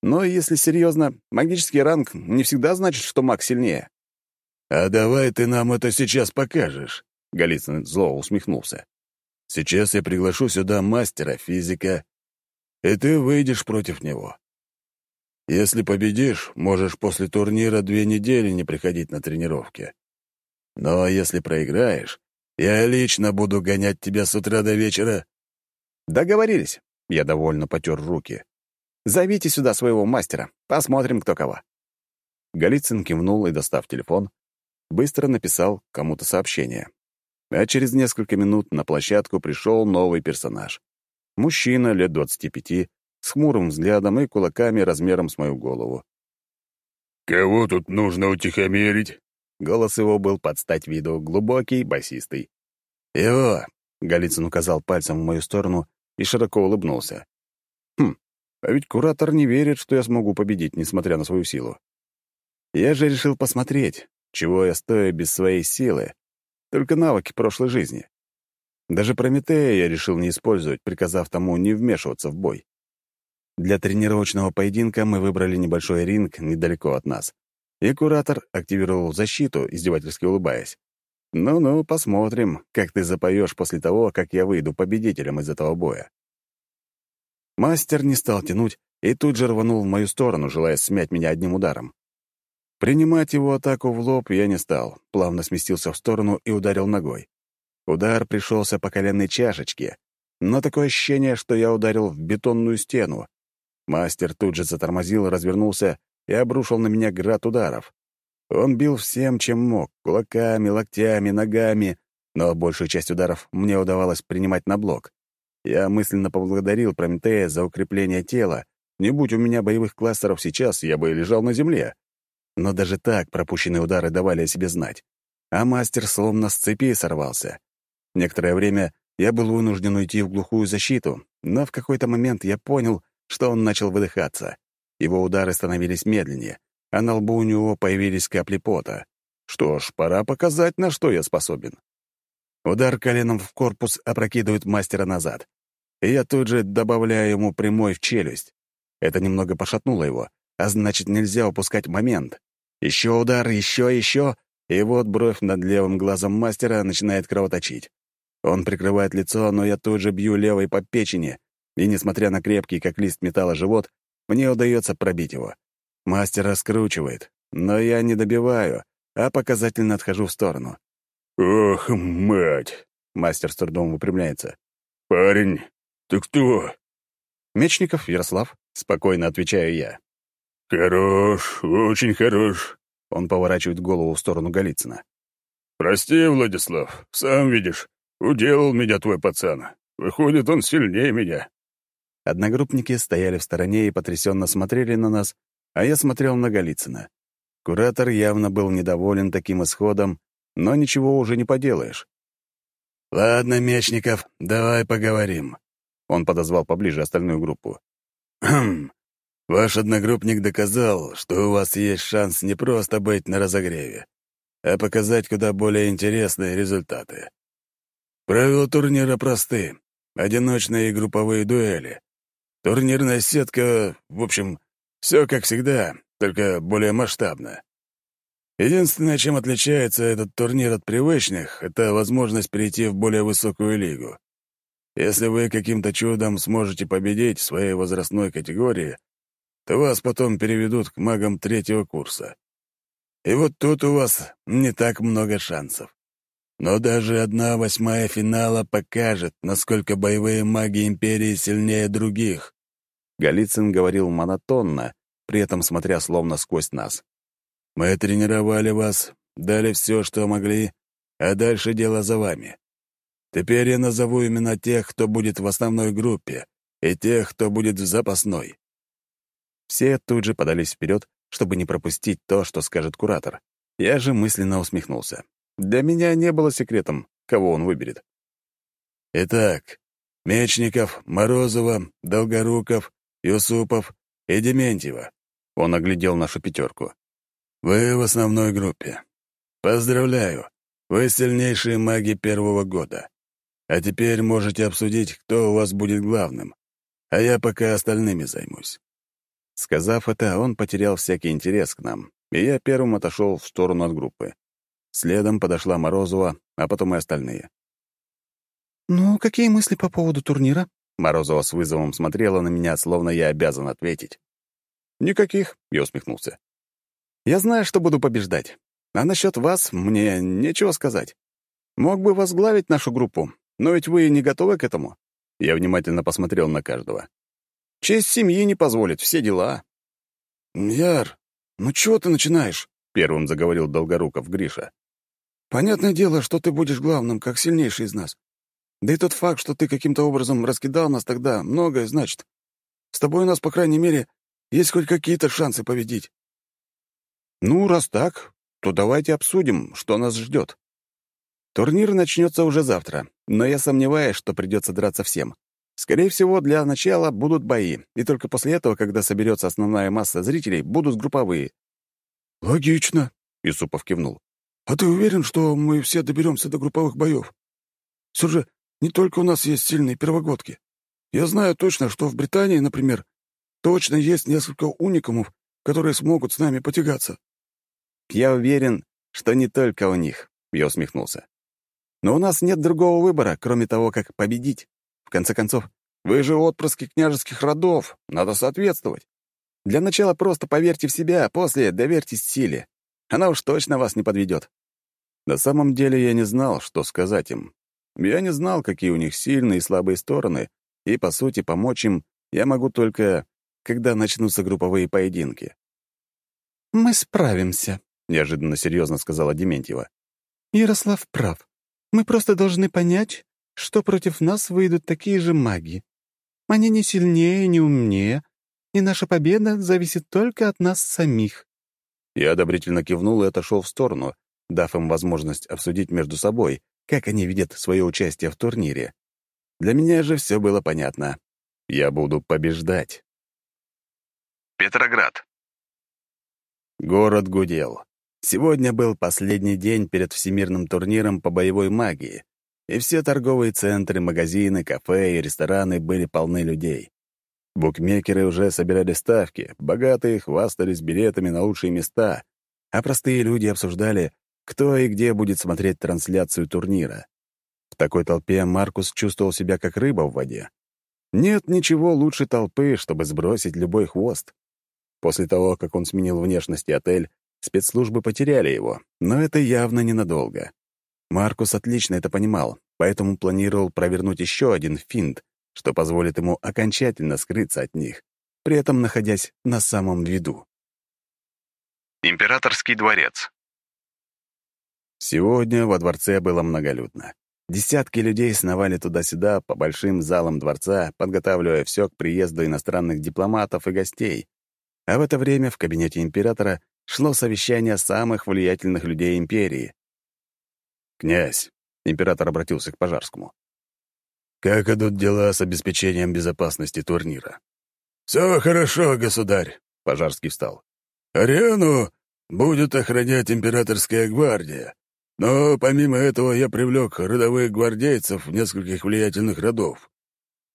Но если серьезно, магический ранг не всегда значит, что маг сильнее. «А давай ты нам это сейчас покажешь», — Голицын зло усмехнулся. «Сейчас я приглашу сюда мастера физика, и ты выйдешь против него. Если победишь, можешь после турнира две недели не приходить на тренировки. Но если проиграешь, я лично буду гонять тебя с утра до вечера». «Договорились», — я довольно потер руки. «Зовите сюда своего мастера, посмотрим, кто кого». Голицын кивнул и, достав телефон, быстро написал кому-то сообщение. А через несколько минут на площадку пришел новый персонаж. Мужчина лет 25, с хмурым взглядом и кулаками размером с мою голову. «Кого тут нужно утихомирить?» Голос его был под стать виду, глубокий, басистый. «Его!» — Голицын указал пальцем в мою сторону и широко улыбнулся. «Хм, а ведь куратор не верит, что я смогу победить, несмотря на свою силу. Я же решил посмотреть, чего я стою без своей силы, только навыки прошлой жизни. Даже Прометея я решил не использовать, приказав тому не вмешиваться в бой. Для тренировочного поединка мы выбрали небольшой ринг недалеко от нас. И куратор активировал защиту, издевательски улыбаясь. «Ну-ну, посмотрим, как ты запоешь после того, как я выйду победителем из этого боя». Мастер не стал тянуть и тут же рванул в мою сторону, желая смять меня одним ударом. Принимать его атаку в лоб я не стал, плавно сместился в сторону и ударил ногой. Удар пришелся по коленной чашечке, но такое ощущение, что я ударил в бетонную стену. Мастер тут же затормозил, развернулся и обрушил на меня град ударов. Он бил всем, чем мог — кулаками, локтями, ногами, но большую часть ударов мне удавалось принимать на блок. Я мысленно поблагодарил Прометея за укрепление тела. Не будь у меня боевых кластеров сейчас, я бы лежал на земле. Но даже так пропущенные удары давали о себе знать. А мастер словно с цепи сорвался. Некоторое время я был вынужден уйти в глухую защиту, но в какой-то момент я понял, что он начал выдыхаться. Его удары становились медленнее, а на лбу у него появились капли пота. Что ж, пора показать, на что я способен. Удар коленом в корпус опрокидывает мастера назад. И я тут же добавляю ему прямой в челюсть. Это немного пошатнуло его, а значит, нельзя упускать момент. Еще удар, еще, еще, и вот бровь над левым глазом мастера начинает кровоточить. Он прикрывает лицо, но я тут же бью левой по печени, и, несмотря на крепкий, как лист металла, живот, мне удается пробить его. Мастер раскручивает, но я не добиваю, а показательно отхожу в сторону. «Ох, мать!» — мастер с трудом выпрямляется. «Парень, ты кто?» «Мечников Ярослав», — спокойно отвечаю я. «Хорош, очень хорош», — он поворачивает голову в сторону Голицына. «Прости, Владислав, сам видишь, уделал меня твой пацан. Выходит, он сильнее меня». Одногруппники стояли в стороне и потрясенно смотрели на нас, а я смотрел на Голицына. Куратор явно был недоволен таким исходом, но ничего уже не поделаешь. «Ладно, Мечников, давай поговорим», — он подозвал поближе остальную группу. «Хм, Ваш одногруппник доказал, что у вас есть шанс не просто быть на разогреве, а показать куда более интересные результаты. Правила турнира просты. Одиночные и групповые дуэли. Турнирная сетка, в общем, все как всегда, только более масштабно. Единственное, чем отличается этот турнир от привычных, это возможность перейти в более высокую лигу. Если вы каким-то чудом сможете победить в своей возрастной категории, то вас потом переведут к магам третьего курса. И вот тут у вас не так много шансов. Но даже одна восьмая финала покажет, насколько боевые маги Империи сильнее других. Голицын говорил монотонно, при этом смотря словно сквозь нас. «Мы тренировали вас, дали все, что могли, а дальше дело за вами. Теперь я назову именно тех, кто будет в основной группе, и тех, кто будет в запасной. Все тут же подались вперед, чтобы не пропустить то, что скажет куратор. Я же мысленно усмехнулся. Для меня не было секретом, кого он выберет. Итак, Мечников, Морозова, Долгоруков, Юсупов и Дементьева. Он оглядел нашу пятерку. Вы в основной группе. Поздравляю, вы сильнейшие маги первого года. А теперь можете обсудить, кто у вас будет главным. А я пока остальными займусь. Сказав это, он потерял всякий интерес к нам, и я первым отошел в сторону от группы. Следом подошла Морозова, а потом и остальные. «Ну, какие мысли по поводу турнира?» Морозова с вызовом смотрела на меня, словно я обязан ответить. «Никаких», — я усмехнулся. «Я знаю, что буду побеждать. А насчет вас мне нечего сказать. Мог бы возглавить нашу группу, но ведь вы не готовы к этому». Я внимательно посмотрел на каждого. Честь семьи не позволит, все дела». «Яр, ну чего ты начинаешь?» — первым заговорил Долгоруков Гриша. «Понятное дело, что ты будешь главным, как сильнейший из нас. Да и тот факт, что ты каким-то образом раскидал нас тогда, многое значит. С тобой у нас, по крайней мере, есть хоть какие-то шансы победить». «Ну, раз так, то давайте обсудим, что нас ждет. Турнир начнется уже завтра, но я сомневаюсь, что придется драться всем. Скорее всего, для начала будут бои, и только после этого, когда соберется основная масса зрителей, будут групповые». «Логично», — Юсупов кивнул. «А ты уверен, что мы все доберемся до групповых боев? Все же не только у нас есть сильные первогодки. Я знаю точно, что в Британии, например, точно есть несколько уникумов, которые смогут с нами потягаться». «Я уверен, что не только у них», — я усмехнулся. «Но у нас нет другого выбора, кроме того, как победить. В конце концов, вы же отпрыски княжеских родов, надо соответствовать. Для начала просто поверьте в себя, а после доверьтесь силе. Она уж точно вас не подведет. На самом деле я не знал, что сказать им. Я не знал, какие у них сильные и слабые стороны, и, по сути, помочь им я могу только, когда начнутся групповые поединки. «Мы справимся», — неожиданно серьезно сказала Дементьева. «Ярослав прав. Мы просто должны понять, что против нас выйдут такие же маги. Они не сильнее, не умнее, и наша победа зависит только от нас самих». Я одобрительно кивнул и отошел в сторону, дав им возможность обсудить между собой, как они видят свое участие в турнире. Для меня же все было понятно. Я буду побеждать. Петроград. Город гудел. Сегодня был последний день перед всемирным турниром по боевой магии, и все торговые центры, магазины, кафе и рестораны были полны людей. Букмекеры уже собирали ставки, богатые хвастались билетами на лучшие места, а простые люди обсуждали, кто и где будет смотреть трансляцию турнира. В такой толпе Маркус чувствовал себя как рыба в воде. Нет ничего лучше толпы, чтобы сбросить любой хвост. После того, как он сменил внешность и отель, спецслужбы потеряли его, но это явно ненадолго. Маркус отлично это понимал, поэтому планировал провернуть еще один финт, что позволит ему окончательно скрыться от них, при этом находясь на самом виду. Императорский дворец. Сегодня во дворце было многолюдно. Десятки людей сновали туда-сюда по большим залам дворца, подготавливая все к приезду иностранных дипломатов и гостей. А в это время в кабинете императора шло совещание самых влиятельных людей империи. «Князь», — император обратился к Пожарскому, — «как идут дела с обеспечением безопасности турнира?» «Все хорошо, государь», — Пожарский встал. «Арену будет охранять императорская гвардия, но помимо этого я привлек родовых гвардейцев нескольких влиятельных родов.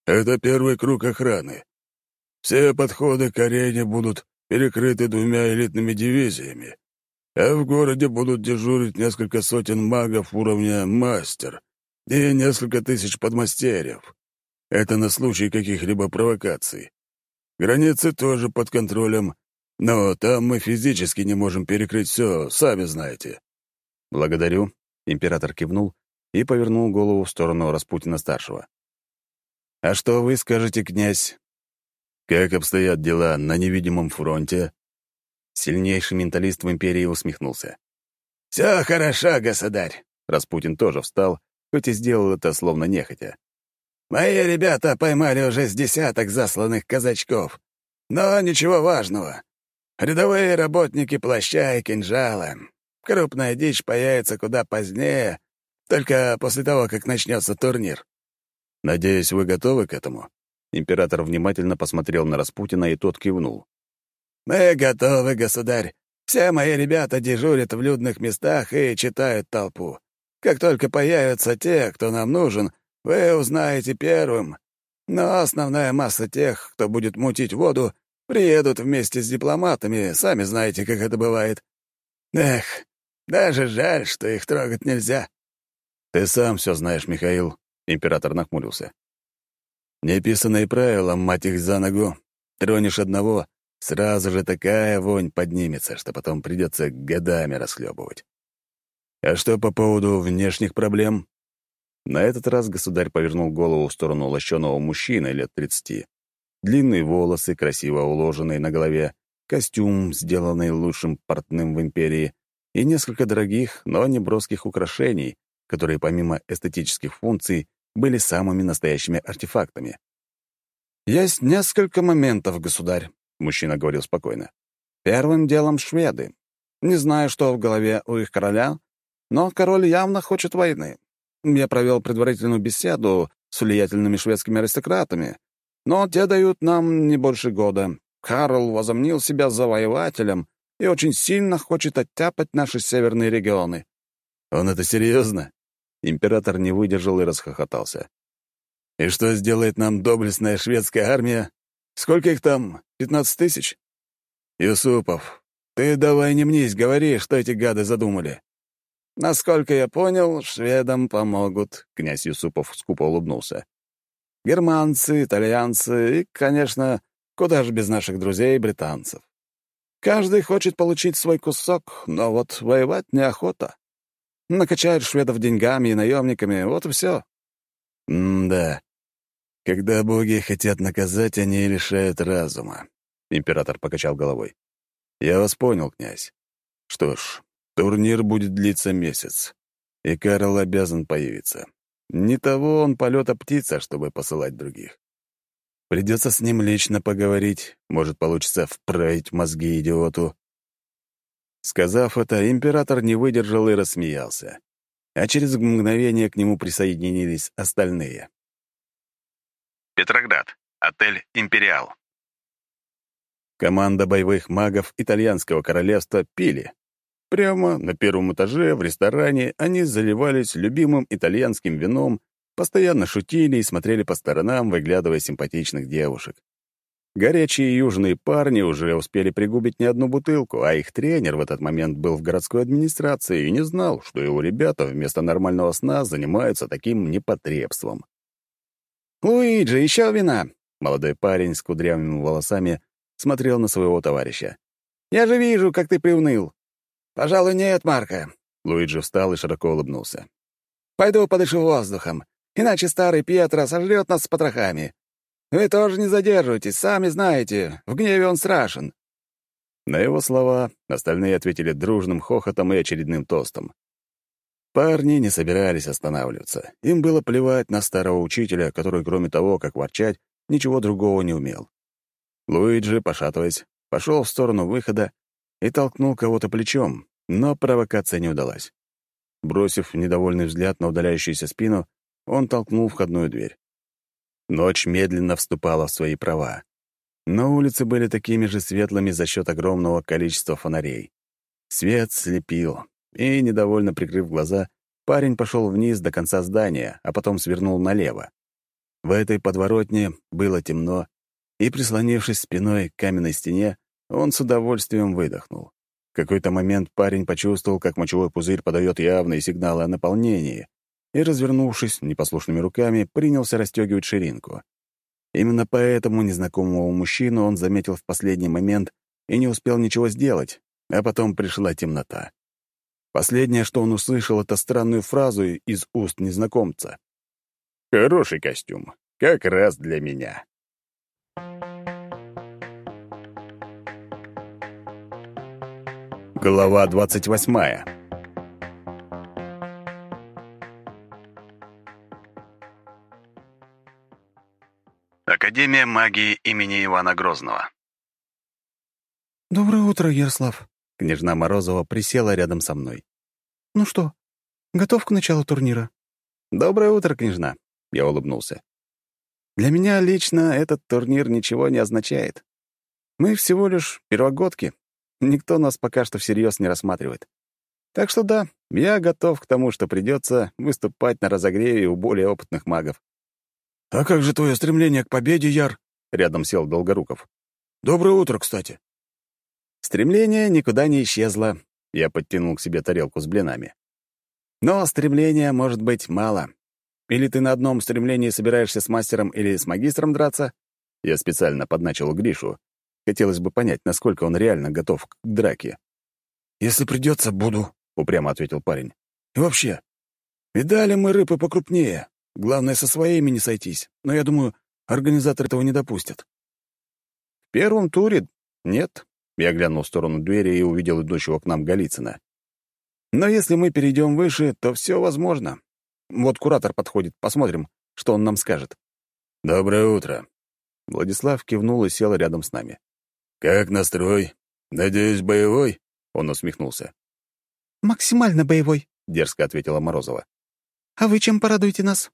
Это первый круг охраны. Все подходы к арене будут перекрыты двумя элитными дивизиями а в городе будут дежурить несколько сотен магов уровня мастер и несколько тысяч подмастерьев. Это на случай каких-либо провокаций. Границы тоже под контролем, но там мы физически не можем перекрыть все, сами знаете». «Благодарю», — император кивнул и повернул голову в сторону Распутина-старшего. «А что вы скажете, князь? Как обстоят дела на невидимом фронте?» Сильнейший менталист в империи усмехнулся. «Все хорошо, государь!» Распутин тоже встал, хоть и сделал это словно нехотя. «Мои ребята поймали уже с десяток засланных казачков. Но ничего важного. Рядовые работники плаща и кинжала. Крупная дичь появится куда позднее, только после того, как начнется турнир». «Надеюсь, вы готовы к этому?» Император внимательно посмотрел на Распутина, и тот кивнул. «Мы готовы, государь. Все мои ребята дежурят в людных местах и читают толпу. Как только появятся те, кто нам нужен, вы узнаете первым. Но основная масса тех, кто будет мутить воду, приедут вместе с дипломатами, сами знаете, как это бывает. Эх, даже жаль, что их трогать нельзя». «Ты сам все знаешь, Михаил», — император нахмурился. «Неписанные правила, мать их за ногу. Тронешь одного, Сразу же такая вонь поднимется, что потом придется годами расхлебывать. А что по поводу внешних проблем? На этот раз государь повернул голову в сторону лощеного мужчины лет тридцати. Длинные волосы, красиво уложенные на голове, костюм, сделанный лучшим портным в империи, и несколько дорогих, но не броских украшений, которые помимо эстетических функций были самыми настоящими артефактами. «Есть несколько моментов, государь», — мужчина говорил спокойно. «Первым делом шведы. Не знаю, что в голове у их короля, но король явно хочет войны. Я провел предварительную беседу с влиятельными шведскими аристократами, но те дают нам не больше года. Карл возомнил себя завоевателем и очень сильно хочет оттяпать наши северные регионы. Он это серьезно? Император не выдержал и расхохотался. И что сделает нам доблестная шведская армия? Сколько их там? Пятнадцать тысяч? Юсупов, ты давай не мнись, говори, что эти гады задумали. Насколько я понял, шведам помогут, князь Юсупов скупо улыбнулся. Германцы, итальянцы и, конечно, куда же без наших друзей британцев. Каждый хочет получить свой кусок, но вот воевать неохота. Накачают шведов деньгами и наемниками, вот и все. М-да. Когда боги хотят наказать, они лишают разума. Император покачал головой. Я вас понял, князь. Что ж, турнир будет длиться месяц, и Карл обязан появиться. Не того он полета птица, чтобы посылать других. Придется с ним лично поговорить, может, получится вправить мозги идиоту. Сказав это, император не выдержал и рассмеялся. А через мгновение к нему присоединились остальные. Петроград. Отель «Империал». Команда боевых магов итальянского королевства пили. Прямо на первом этаже в ресторане они заливались любимым итальянским вином, постоянно шутили и смотрели по сторонам, выглядывая симпатичных девушек. Горячие южные парни уже успели пригубить не одну бутылку, а их тренер в этот момент был в городской администрации и не знал, что его ребята вместо нормального сна занимаются таким непотребством. «Луиджи, еще вина!» Молодой парень с кудрявыми волосами смотрел на своего товарища. «Я же вижу, как ты приуныл!» «Пожалуй, нет, Марка!» Луиджи встал и широко улыбнулся. «Пойду подышу воздухом, иначе старый Пьетро сожрет нас с потрохами. Вы тоже не задерживайтесь, сами знаете, в гневе он страшен». На его слова остальные ответили дружным хохотом и очередным тостом. Парни не собирались останавливаться. Им было плевать на старого учителя, который, кроме того, как ворчать, ничего другого не умел. Луиджи, пошатываясь, пошел в сторону выхода и толкнул кого-то плечом, но провокация не удалась. Бросив недовольный взгляд на удаляющуюся спину, он толкнул входную дверь. Ночь медленно вступала в свои права. Но улицы были такими же светлыми за счет огромного количества фонарей. Свет слепил, и, недовольно прикрыв глаза, парень пошел вниз до конца здания, а потом свернул налево. В этой подворотне было темно, и, прислонившись спиной к каменной стене, он с удовольствием выдохнул. В какой-то момент парень почувствовал, как мочевой пузырь подает явные сигналы о наполнении, и, развернувшись непослушными руками, принялся расстегивать ширинку. Именно поэтому незнакомого мужчину он заметил в последний момент и не успел ничего сделать, а потом пришла темнота. Последнее, что он услышал, — это странную фразу из уст незнакомца. «Хороший костюм. Как раз для меня». Глава двадцать восьмая. Академия магии имени Ивана Грозного. «Доброе утро, Ярослав». Княжна Морозова присела рядом со мной. «Ну что, готов к началу турнира?» «Доброе утро, княжна», — я улыбнулся. «Для меня лично этот турнир ничего не означает. Мы всего лишь первогодки. Никто нас пока что всерьез не рассматривает. Так что да, я готов к тому, что придется выступать на разогреве у более опытных магов. «А как же твое стремление к победе, Яр?» — рядом сел Долгоруков. «Доброе утро, кстати». Стремление никуда не исчезло. Я подтянул к себе тарелку с блинами. Но стремления может быть мало. Или ты на одном стремлении собираешься с мастером или с магистром драться? Я специально подначил Гришу. Хотелось бы понять, насколько он реально готов к драке. «Если придется, буду», — упрямо ответил парень. «И вообще, видали мы рыбы покрупнее. Главное, со своими не сойтись. Но я думаю, организатор этого не допустят. В первом туре нет. Я глянул в сторону двери и увидел идущего к нам Голицына. Но если мы перейдем выше, то все возможно. Вот куратор подходит, посмотрим, что он нам скажет. «Доброе утро». Владислав кивнул и сел рядом с нами. «Как настрой? Надеюсь, боевой?» Он усмехнулся. «Максимально боевой», — дерзко ответила Морозова. «А вы чем порадуете нас?»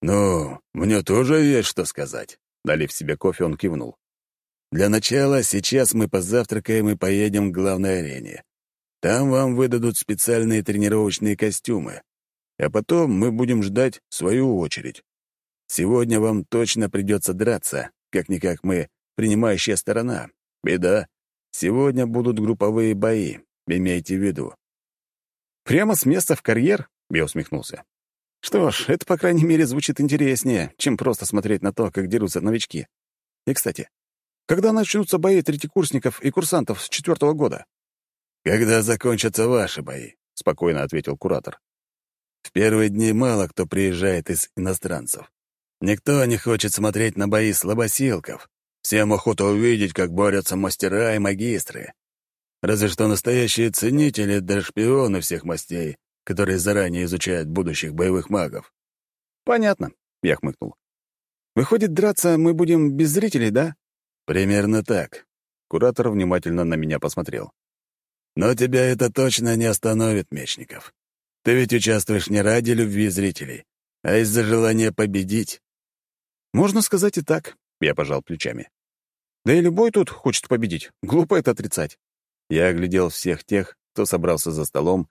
«Ну, мне тоже есть что сказать». Налив себе кофе, он кивнул. «Для начала сейчас мы позавтракаем и поедем к главной арене. Там вам выдадут специальные тренировочные костюмы. А потом мы будем ждать свою очередь. Сегодня вам точно придется драться. Как-никак мы принимающая сторона. Беда. Сегодня будут групповые бои. Имейте в виду. «Прямо с места в карьер?» — я усмехнулся. «Что ж, это, по крайней мере, звучит интереснее, чем просто смотреть на то, как дерутся новички. И, кстати, когда начнутся бои третьекурсников и курсантов с четвертого года?» «Когда закончатся ваши бои», — спокойно ответил куратор. «В первые дни мало кто приезжает из иностранцев. Никто не хочет смотреть на бои слабосилков. Всем охота увидеть, как борются мастера и магистры. Разве что настоящие ценители да шпионы всех мастей, которые заранее изучают будущих боевых магов. «Понятно», — я хмыкнул. «Выходит, драться мы будем без зрителей, да?» «Примерно так». Куратор внимательно на меня посмотрел. «Но тебя это точно не остановит, Мечников. Ты ведь участвуешь не ради любви зрителей, а из-за желания победить. «Можно сказать и так», — я пожал плечами. «Да и любой тут хочет победить. Глупо это отрицать». Я оглядел всех тех, кто собрался за столом,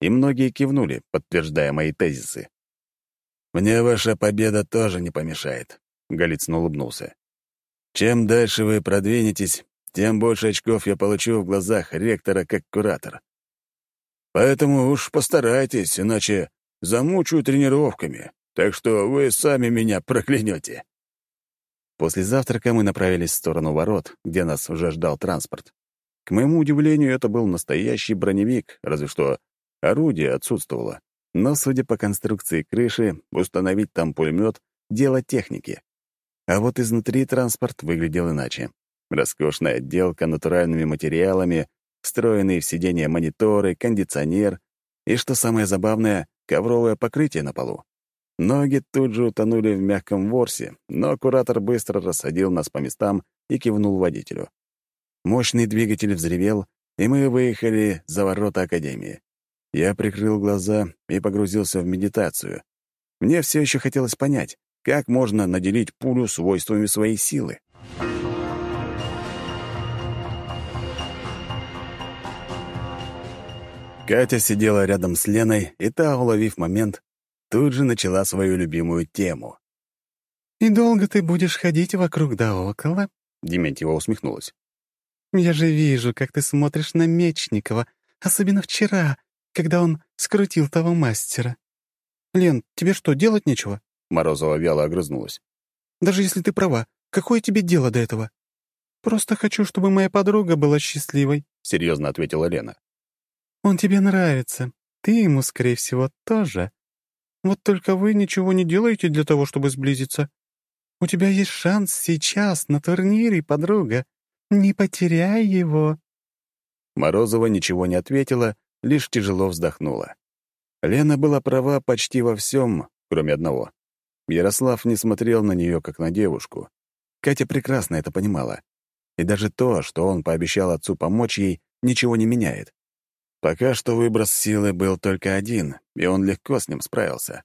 и многие кивнули, подтверждая мои тезисы. «Мне ваша победа тоже не помешает», — Голицын улыбнулся. «Чем дальше вы продвинетесь, тем больше очков я получу в глазах ректора как куратор. Поэтому уж постарайтесь, иначе замучу тренировками так что вы сами меня проклянете». После завтрака мы направились в сторону ворот, где нас уже ждал транспорт. К моему удивлению, это был настоящий броневик, разве что орудие отсутствовало. Но, судя по конструкции крыши, установить там пулемет — дело техники. А вот изнутри транспорт выглядел иначе. Роскошная отделка натуральными материалами, встроенные в сиденье мониторы, кондиционер и, что самое забавное, ковровое покрытие на полу. Ноги тут же утонули в мягком ворсе, но куратор быстро рассадил нас по местам и кивнул водителю. Мощный двигатель взревел, и мы выехали за ворота Академии. Я прикрыл глаза и погрузился в медитацию. Мне все еще хотелось понять, как можно наделить пулю свойствами своей силы. Катя сидела рядом с Леной, и та, уловив момент, тут же начала свою любимую тему. «И долго ты будешь ходить вокруг да около?» Дементьева усмехнулась. «Я же вижу, как ты смотришь на Мечникова, особенно вчера, когда он скрутил того мастера. Лен, тебе что, делать нечего?» Морозова вяло огрызнулась. «Даже если ты права, какое тебе дело до этого? Просто хочу, чтобы моя подруга была счастливой», — серьезно ответила Лена. «Он тебе нравится. Ты ему, скорее всего, тоже. Вот только вы ничего не делаете для того, чтобы сблизиться. У тебя есть шанс сейчас на турнире, подруга. Не потеряй его». Морозова ничего не ответила, лишь тяжело вздохнула. Лена была права почти во всем, кроме одного. Ярослав не смотрел на нее как на девушку. Катя прекрасно это понимала. И даже то, что он пообещал отцу помочь ей, ничего не меняет. Пока что выброс силы был только один, и он легко с ним справился.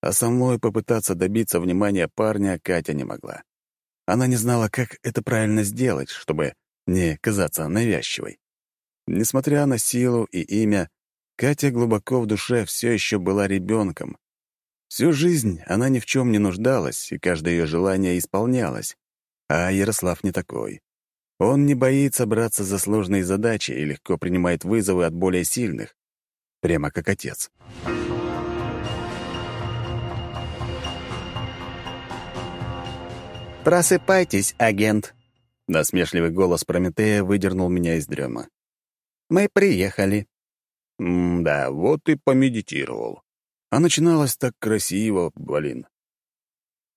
А самой попытаться добиться внимания парня Катя не могла. Она не знала, как это правильно сделать, чтобы не казаться навязчивой. Несмотря на силу и имя, Катя глубоко в душе все еще была ребенком. Всю жизнь она ни в чем не нуждалась, и каждое ее желание исполнялось. А Ярослав не такой. Он не боится браться за сложные задачи и легко принимает вызовы от более сильных. Прямо как отец. «Просыпайтесь, агент!» Насмешливый голос Прометея выдернул меня из дрема. «Мы приехали». М-да, вот и помедитировал. А начиналось так красиво, блин.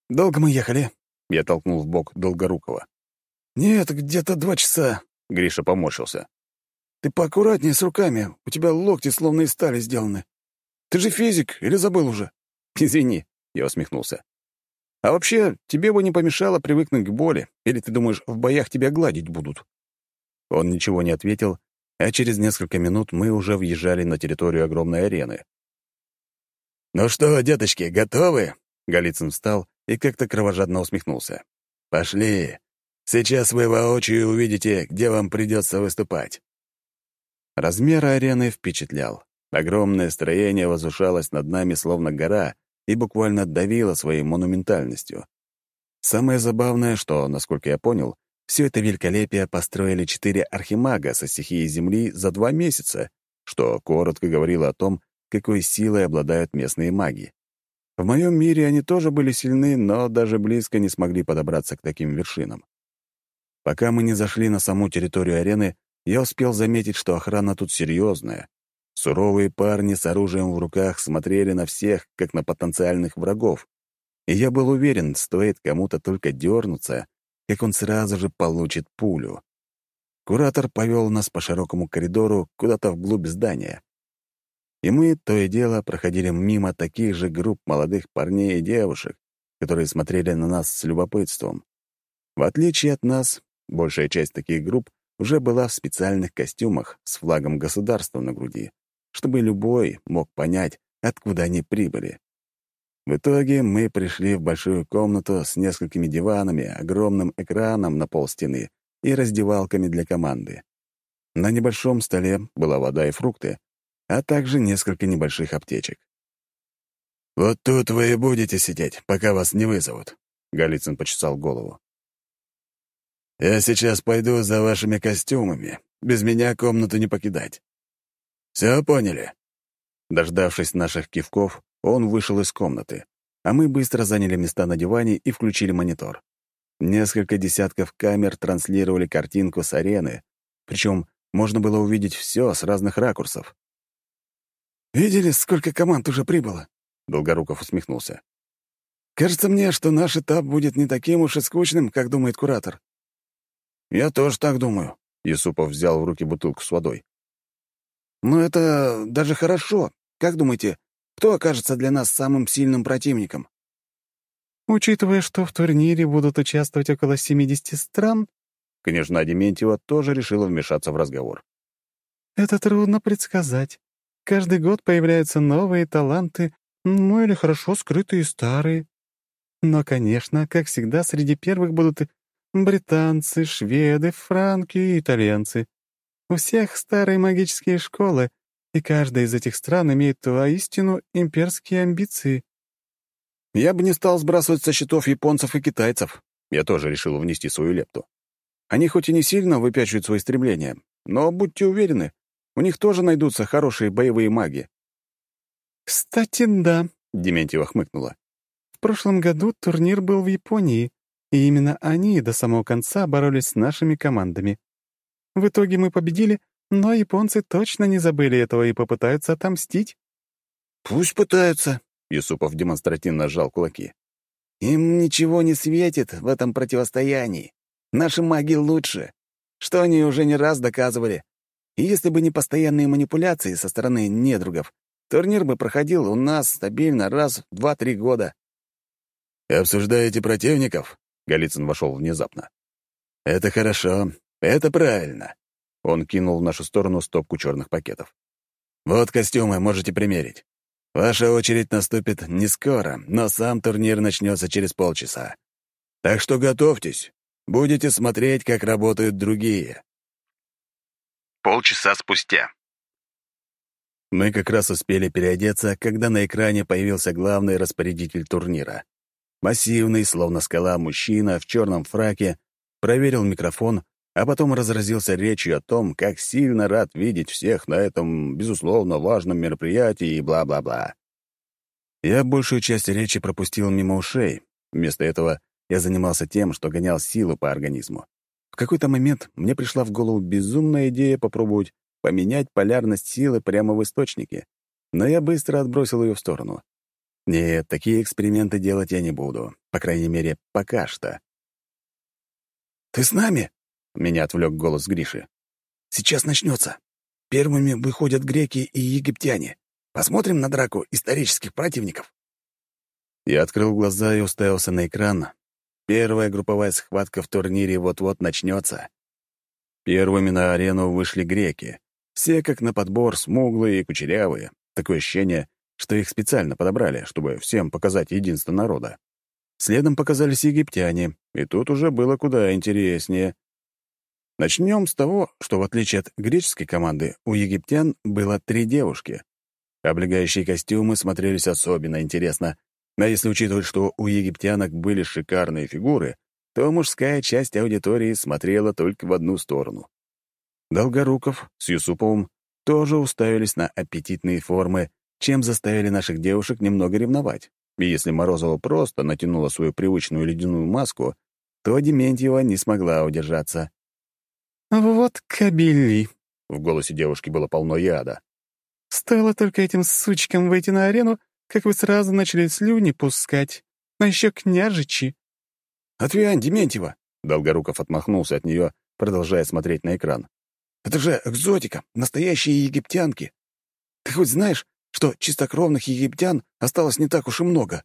«Долго мы ехали?» — я толкнул в бок Долгорукова. «Нет, где-то два часа», — Гриша поморщился. «Ты поаккуратнее с руками, у тебя локти словно из стали сделаны. Ты же физик или забыл уже?» «Извини», — я усмехнулся. «А вообще, тебе бы не помешало привыкнуть к боли, или ты думаешь, в боях тебя гладить будут?» Он ничего не ответил, а через несколько минут мы уже въезжали на территорию огромной арены. «Ну что, деточки, готовы?» Голицын встал и как-то кровожадно усмехнулся. «Пошли. Сейчас вы воочию увидите, где вам придется выступать». Размер арены впечатлял. Огромное строение возвышалось над нами словно гора и буквально давило своей монументальностью. Самое забавное, что, насколько я понял, все это великолепие построили четыре архимага со стихией Земли за два месяца, что коротко говорило о том, какой силой обладают местные маги. В моем мире они тоже были сильны, но даже близко не смогли подобраться к таким вершинам. Пока мы не зашли на саму территорию арены, я успел заметить, что охрана тут серьезная. Суровые парни с оружием в руках смотрели на всех, как на потенциальных врагов. И я был уверен, стоит кому-то только дернуться, как он сразу же получит пулю. Куратор повел нас по широкому коридору куда-то вглубь здания. И мы, то и дело, проходили мимо таких же групп молодых парней и девушек, которые смотрели на нас с любопытством. В отличие от нас, большая часть таких групп уже была в специальных костюмах с флагом государства на груди, чтобы любой мог понять, откуда они прибыли. В итоге мы пришли в большую комнату с несколькими диванами, огромным экраном на полстены и раздевалками для команды. На небольшом столе была вода и фрукты, а также несколько небольших аптечек. «Вот тут вы и будете сидеть, пока вас не вызовут», — Голицын почесал голову. «Я сейчас пойду за вашими костюмами. Без меня комнату не покидать. Все поняли?» Дождавшись наших кивков, он вышел из комнаты, а мы быстро заняли места на диване и включили монитор. Несколько десятков камер транслировали картинку с арены, причем можно было увидеть все с разных ракурсов. «Видели, сколько команд уже прибыло?» Долгоруков усмехнулся. «Кажется мне, что наш этап будет не таким уж и скучным, как думает куратор». «Я тоже так думаю», — Юсупов взял в руки бутылку с водой. «Но это даже хорошо. Как думаете, кто окажется для нас самым сильным противником?» «Учитывая, что в турнире будут участвовать около 70 стран...» Княжна Дементьева тоже решила вмешаться в разговор. «Это трудно предсказать. Каждый год появляются новые таланты, ну или хорошо скрытые старые. Но, конечно, как всегда, среди первых будут британцы, шведы, франки и итальянцы. У всех старые магические школы, и каждая из этих стран имеет воистину имперские амбиции. Я бы не стал сбрасывать со счетов японцев и китайцев. Я тоже решил внести свою лепту. Они хоть и не сильно выпячивают свои стремления, но будьте уверены, у них тоже найдутся хорошие боевые маги». «Кстати, да», — Дементьева хмыкнула. «В прошлом году турнир был в Японии, и именно они до самого конца боролись с нашими командами. В итоге мы победили, но японцы точно не забыли этого и попытаются отомстить». «Пусть пытаются», — Юсупов демонстративно сжал кулаки. «Им ничего не светит в этом противостоянии. Наши маги лучше, что они уже не раз доказывали. И если бы не постоянные манипуляции со стороны недругов, турнир бы проходил у нас стабильно раз в два-три года. «Обсуждаете противников?» — Голицын вошел внезапно. «Это хорошо. Это правильно». Он кинул в нашу сторону стопку черных пакетов. «Вот костюмы, можете примерить. Ваша очередь наступит не скоро, но сам турнир начнется через полчаса. Так что готовьтесь. Будете смотреть, как работают другие. Полчаса спустя. Мы как раз успели переодеться, когда на экране появился главный распорядитель турнира. Массивный, словно скала, мужчина в черном фраке проверил микрофон, а потом разразился речью о том, как сильно рад видеть всех на этом, безусловно, важном мероприятии и бла-бла-бла. Я большую часть речи пропустил мимо ушей. Вместо этого я занимался тем, что гонял силу по организму. В какой-то момент мне пришла в голову безумная идея попробовать поменять полярность силы прямо в источнике, но я быстро отбросил ее в сторону. Нет, такие эксперименты делать я не буду, по крайней мере, пока что. «Ты с нами?» — меня отвлек голос Гриши. «Сейчас начнется. Первыми выходят греки и египтяне. Посмотрим на драку исторических противников». Я открыл глаза и уставился на экран, Первая групповая схватка в турнире вот-вот начнется. Первыми на арену вышли греки, Все как на подбор смуглые и кучерявые. Такое ощущение, что их специально подобрали, чтобы всем показать единство народа. Следом показались египтяне, и тут уже было куда интереснее. Начнем с того, что в отличие от греческой команды, у египтян было три девушки. Облегающие костюмы смотрелись особенно интересно, а если учитывать, что у египтянок были шикарные фигуры, то мужская часть аудитории смотрела только в одну сторону. Долгоруков с Юсуповым тоже уставились на аппетитные формы, чем заставили наших девушек немного ревновать. И если Морозова просто натянула свою привычную ледяную маску, то Дементьева не смогла удержаться. «Вот кобели!» — в голосе девушки было полно яда. «Стоило только этим сучкам выйти на арену, как вы сразу начали слюни пускать. А еще княжичи!» «Отвянь, Дементьева!» — Долгоруков отмахнулся от нее, продолжая смотреть на экран. «Это же экзотика, настоящие египтянки. Ты хоть знаешь, что чистокровных египтян осталось не так уж и много?»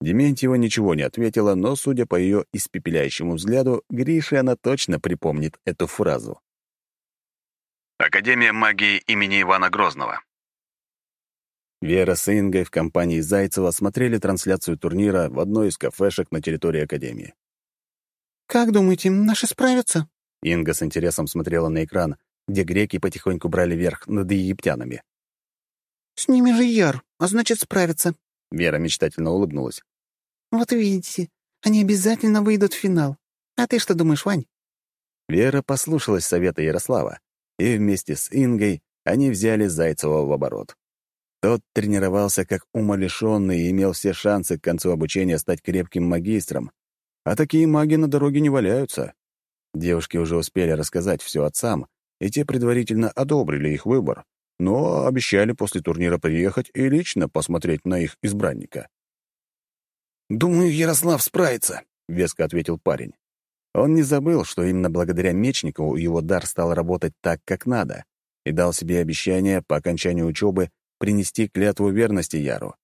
Дементьева ничего не ответила, но, судя по ее испепеляющему взгляду, Грише она точно припомнит эту фразу. Академия магии имени Ивана Грозного. Вера с Ингой в компании Зайцева смотрели трансляцию турнира в одной из кафешек на территории Академии. «Как думаете, наши справятся?» Инга с интересом смотрела на экран, где греки потихоньку брали верх над египтянами. «С ними же Яр, а значит, справятся». Вера мечтательно улыбнулась. «Вот видите, они обязательно выйдут в финал. А ты что думаешь, Вань?» Вера послушалась совета Ярослава, и вместе с Ингой они взяли Зайцева в оборот. Тот тренировался как умалишенный и имел все шансы к концу обучения стать крепким магистром. А такие маги на дороге не валяются. Девушки уже успели рассказать все отцам, и те предварительно одобрили их выбор, но обещали после турнира приехать и лично посмотреть на их избранника. «Думаю, Ярослав справится», — веско ответил парень. Он не забыл, что именно благодаря Мечникову его дар стал работать так, как надо, и дал себе обещание по окончанию учебы принести клятву верности Яру.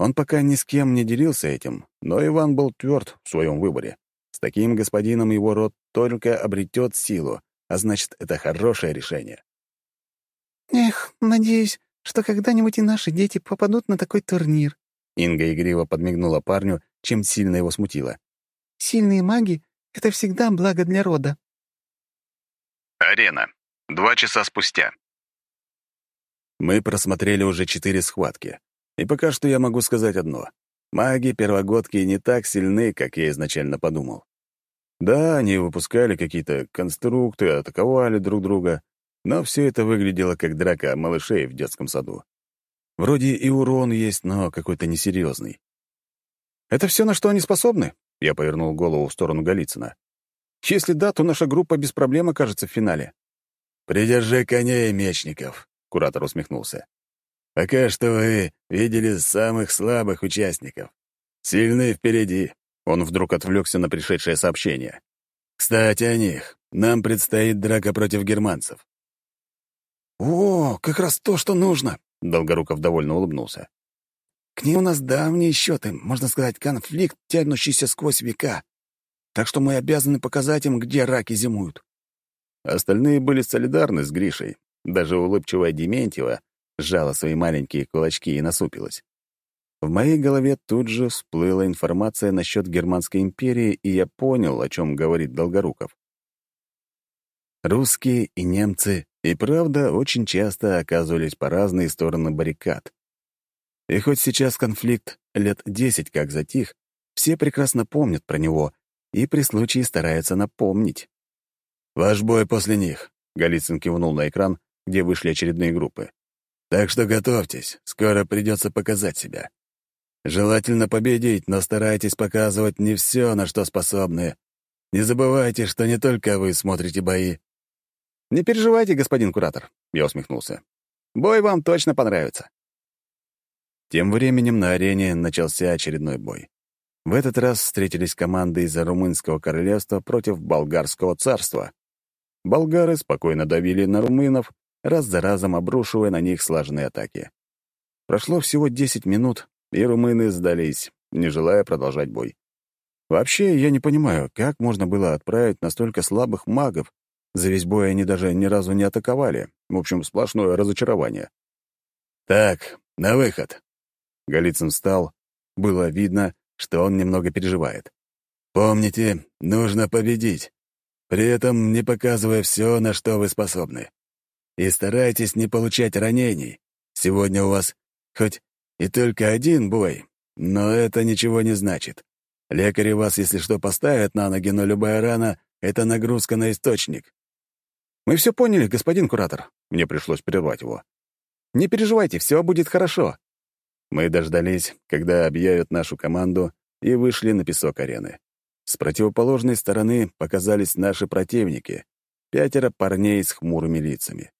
Он пока ни с кем не делился этим, но Иван был тверд в своем выборе. С таким господином его род только обретет силу, а значит, это хорошее решение. «Эх, надеюсь, что когда-нибудь и наши дети попадут на такой турнир», Инга игриво подмигнула парню, чем сильно его смутило. «Сильные маги — это всегда благо для рода». Арена. Два часа спустя. Мы просмотрели уже четыре схватки. И пока что я могу сказать одно. Маги-первогодки не так сильны, как я изначально подумал. Да, они выпускали какие-то конструкты, атаковали друг друга, но все это выглядело как драка малышей в детском саду. Вроде и урон есть, но какой-то несерьезный. «Это все, на что они способны?» Я повернул голову в сторону Голицына. «Если да, то наша группа без проблем окажется в финале». «Придержи коней, мечников», — куратор усмехнулся. «Пока что вы видели самых слабых участников. Сильные впереди». Он вдруг отвлекся на пришедшее сообщение. «Кстати, о них. Нам предстоит драка против германцев». «О, как раз то, что нужно», Долгоруков довольно улыбнулся. «К ним у нас давние счеты, можно сказать, конфликт, тянущийся сквозь века. Так что мы обязаны показать им, где раки зимуют». Остальные были солидарны с Гришей. Даже улыбчивая Дементьева сжала свои маленькие кулачки и насупилась. В моей голове тут же всплыла информация насчет Германской империи, и я понял, о чем говорит Долгоруков. Русские и немцы и правда очень часто оказывались по разные стороны баррикад. И хоть сейчас конфликт лет десять как затих, все прекрасно помнят про него и при случае стараются напомнить. «Ваш бой после них», — Голицын кивнул на экран, где вышли очередные группы. «Так что готовьтесь, скоро придется показать себя. Желательно победить, но старайтесь показывать не все, на что способны. Не забывайте, что не только вы смотрите бои, «Не переживайте, господин куратор», — я усмехнулся. «Бой вам точно понравится». Тем временем на арене начался очередной бой. В этот раз встретились команды из Румынского королевства против Болгарского царства. Болгары спокойно давили на румынов, раз за разом обрушивая на них слаженные атаки. Прошло всего 10 минут, и румыны сдались, не желая продолжать бой. Вообще, я не понимаю, как можно было отправить настолько слабых магов За весь бой они даже ни разу не атаковали. В общем, сплошное разочарование. «Так, на выход!» Голицын встал. Было видно, что он немного переживает. «Помните, нужно победить, при этом не показывая все, на что вы способны. И старайтесь не получать ранений. Сегодня у вас хоть и только один бой, но это ничего не значит. Лекари вас, если что, поставят на ноги, но любая рана — это нагрузка на источник. «Мы все поняли, господин куратор». Мне пришлось прервать его. «Не переживайте, все будет хорошо». Мы дождались, когда объявят нашу команду, и вышли на песок арены. С противоположной стороны показались наши противники — пятеро парней с хмурыми лицами.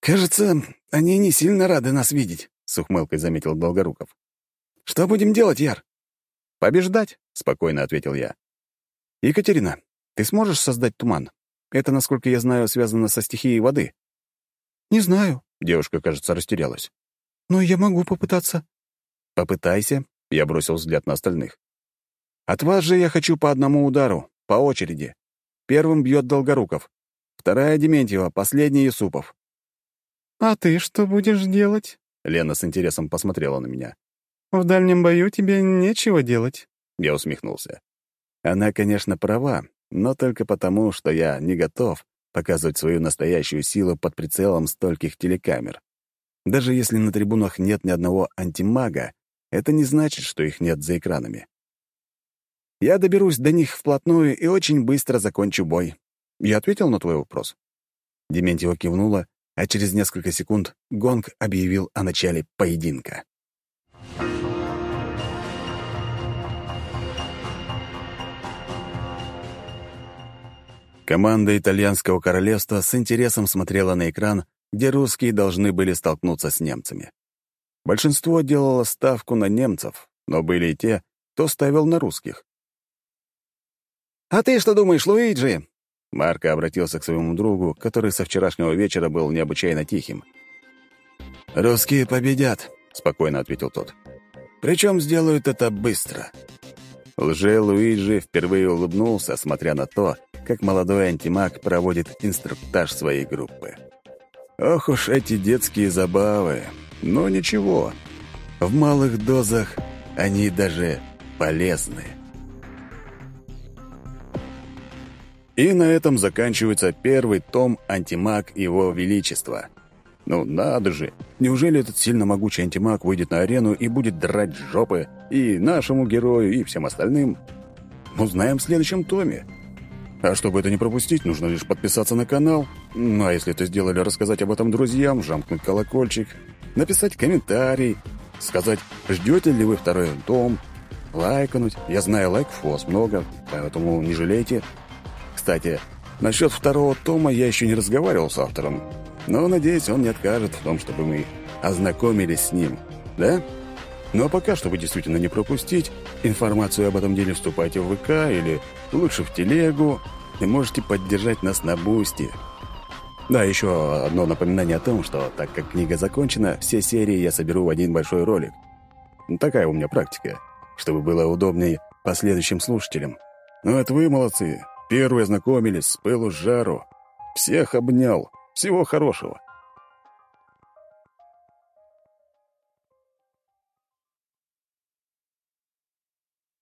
«Кажется, они не сильно рады нас видеть», — с ухмылкой заметил Долгоруков. «Что будем делать, Яр?» «Побеждать», — спокойно ответил я. «Екатерина, ты сможешь создать туман? Это, насколько я знаю, связано со стихией воды». «Не знаю», — девушка, кажется, растерялась. «Но я могу попытаться». «Попытайся», — я бросил взгляд на остальных. «От вас же я хочу по одному удару, по очереди. Первым бьет Долгоруков, вторая — Дементьева, последний — Юсупов. «А ты что будешь делать?» Лена с интересом посмотрела на меня. «В дальнем бою тебе нечего делать». Я усмехнулся. Она, конечно, права, но только потому, что я не готов показывать свою настоящую силу под прицелом стольких телекамер. Даже если на трибунах нет ни одного антимага, это не значит, что их нет за экранами. Я доберусь до них вплотную и очень быстро закончу бой. Я ответил на твой вопрос?» Дементьева кивнула а через несколько секунд гонг объявил о начале поединка. Команда итальянского королевства с интересом смотрела на экран, где русские должны были столкнуться с немцами. Большинство делало ставку на немцев, но были и те, кто ставил на русских. «А ты что думаешь, Луиджи?» Марко обратился к своему другу, который со вчерашнего вечера был необычайно тихим. «Русские победят», — спокойно ответил тот. «Причем сделают это быстро». Лже-Луиджи впервые улыбнулся, смотря на то, как молодой антимаг проводит инструктаж своей группы. Ох уж эти детские забавы. Но ничего. В малых дозах они даже полезны. И на этом заканчивается первый том «Антимаг Его Величества». Ну надо же, неужели этот сильно могучий антимаг выйдет на арену и будет драть жопы и нашему герою, и всем остальным? Узнаем в следующем томе. А чтобы это не пропустить, нужно лишь подписаться на канал. Ну а если это сделали, рассказать об этом друзьям, жамкнуть колокольчик, написать комментарий, сказать, ждете ли вы второй том, лайкнуть. Я знаю, лайков у вас много, поэтому не жалейте. Кстати, насчет второго тома я еще не разговаривал с автором, но, надеюсь, он не откажет в том, чтобы мы ознакомились с ним, да? Ну а пока, чтобы действительно не пропустить, информацию об этом деле вступайте в ВК или лучше в телегу, и можете поддержать нас на Бусти. Да, еще одно напоминание о том, что так как книга закончена, все серии я соберу в один большой ролик. Такая у меня практика, чтобы было удобнее последующим слушателям. Ну, это вы молодцы. Первые знакомились с пылу с жару. Всех обнял. Всего хорошего.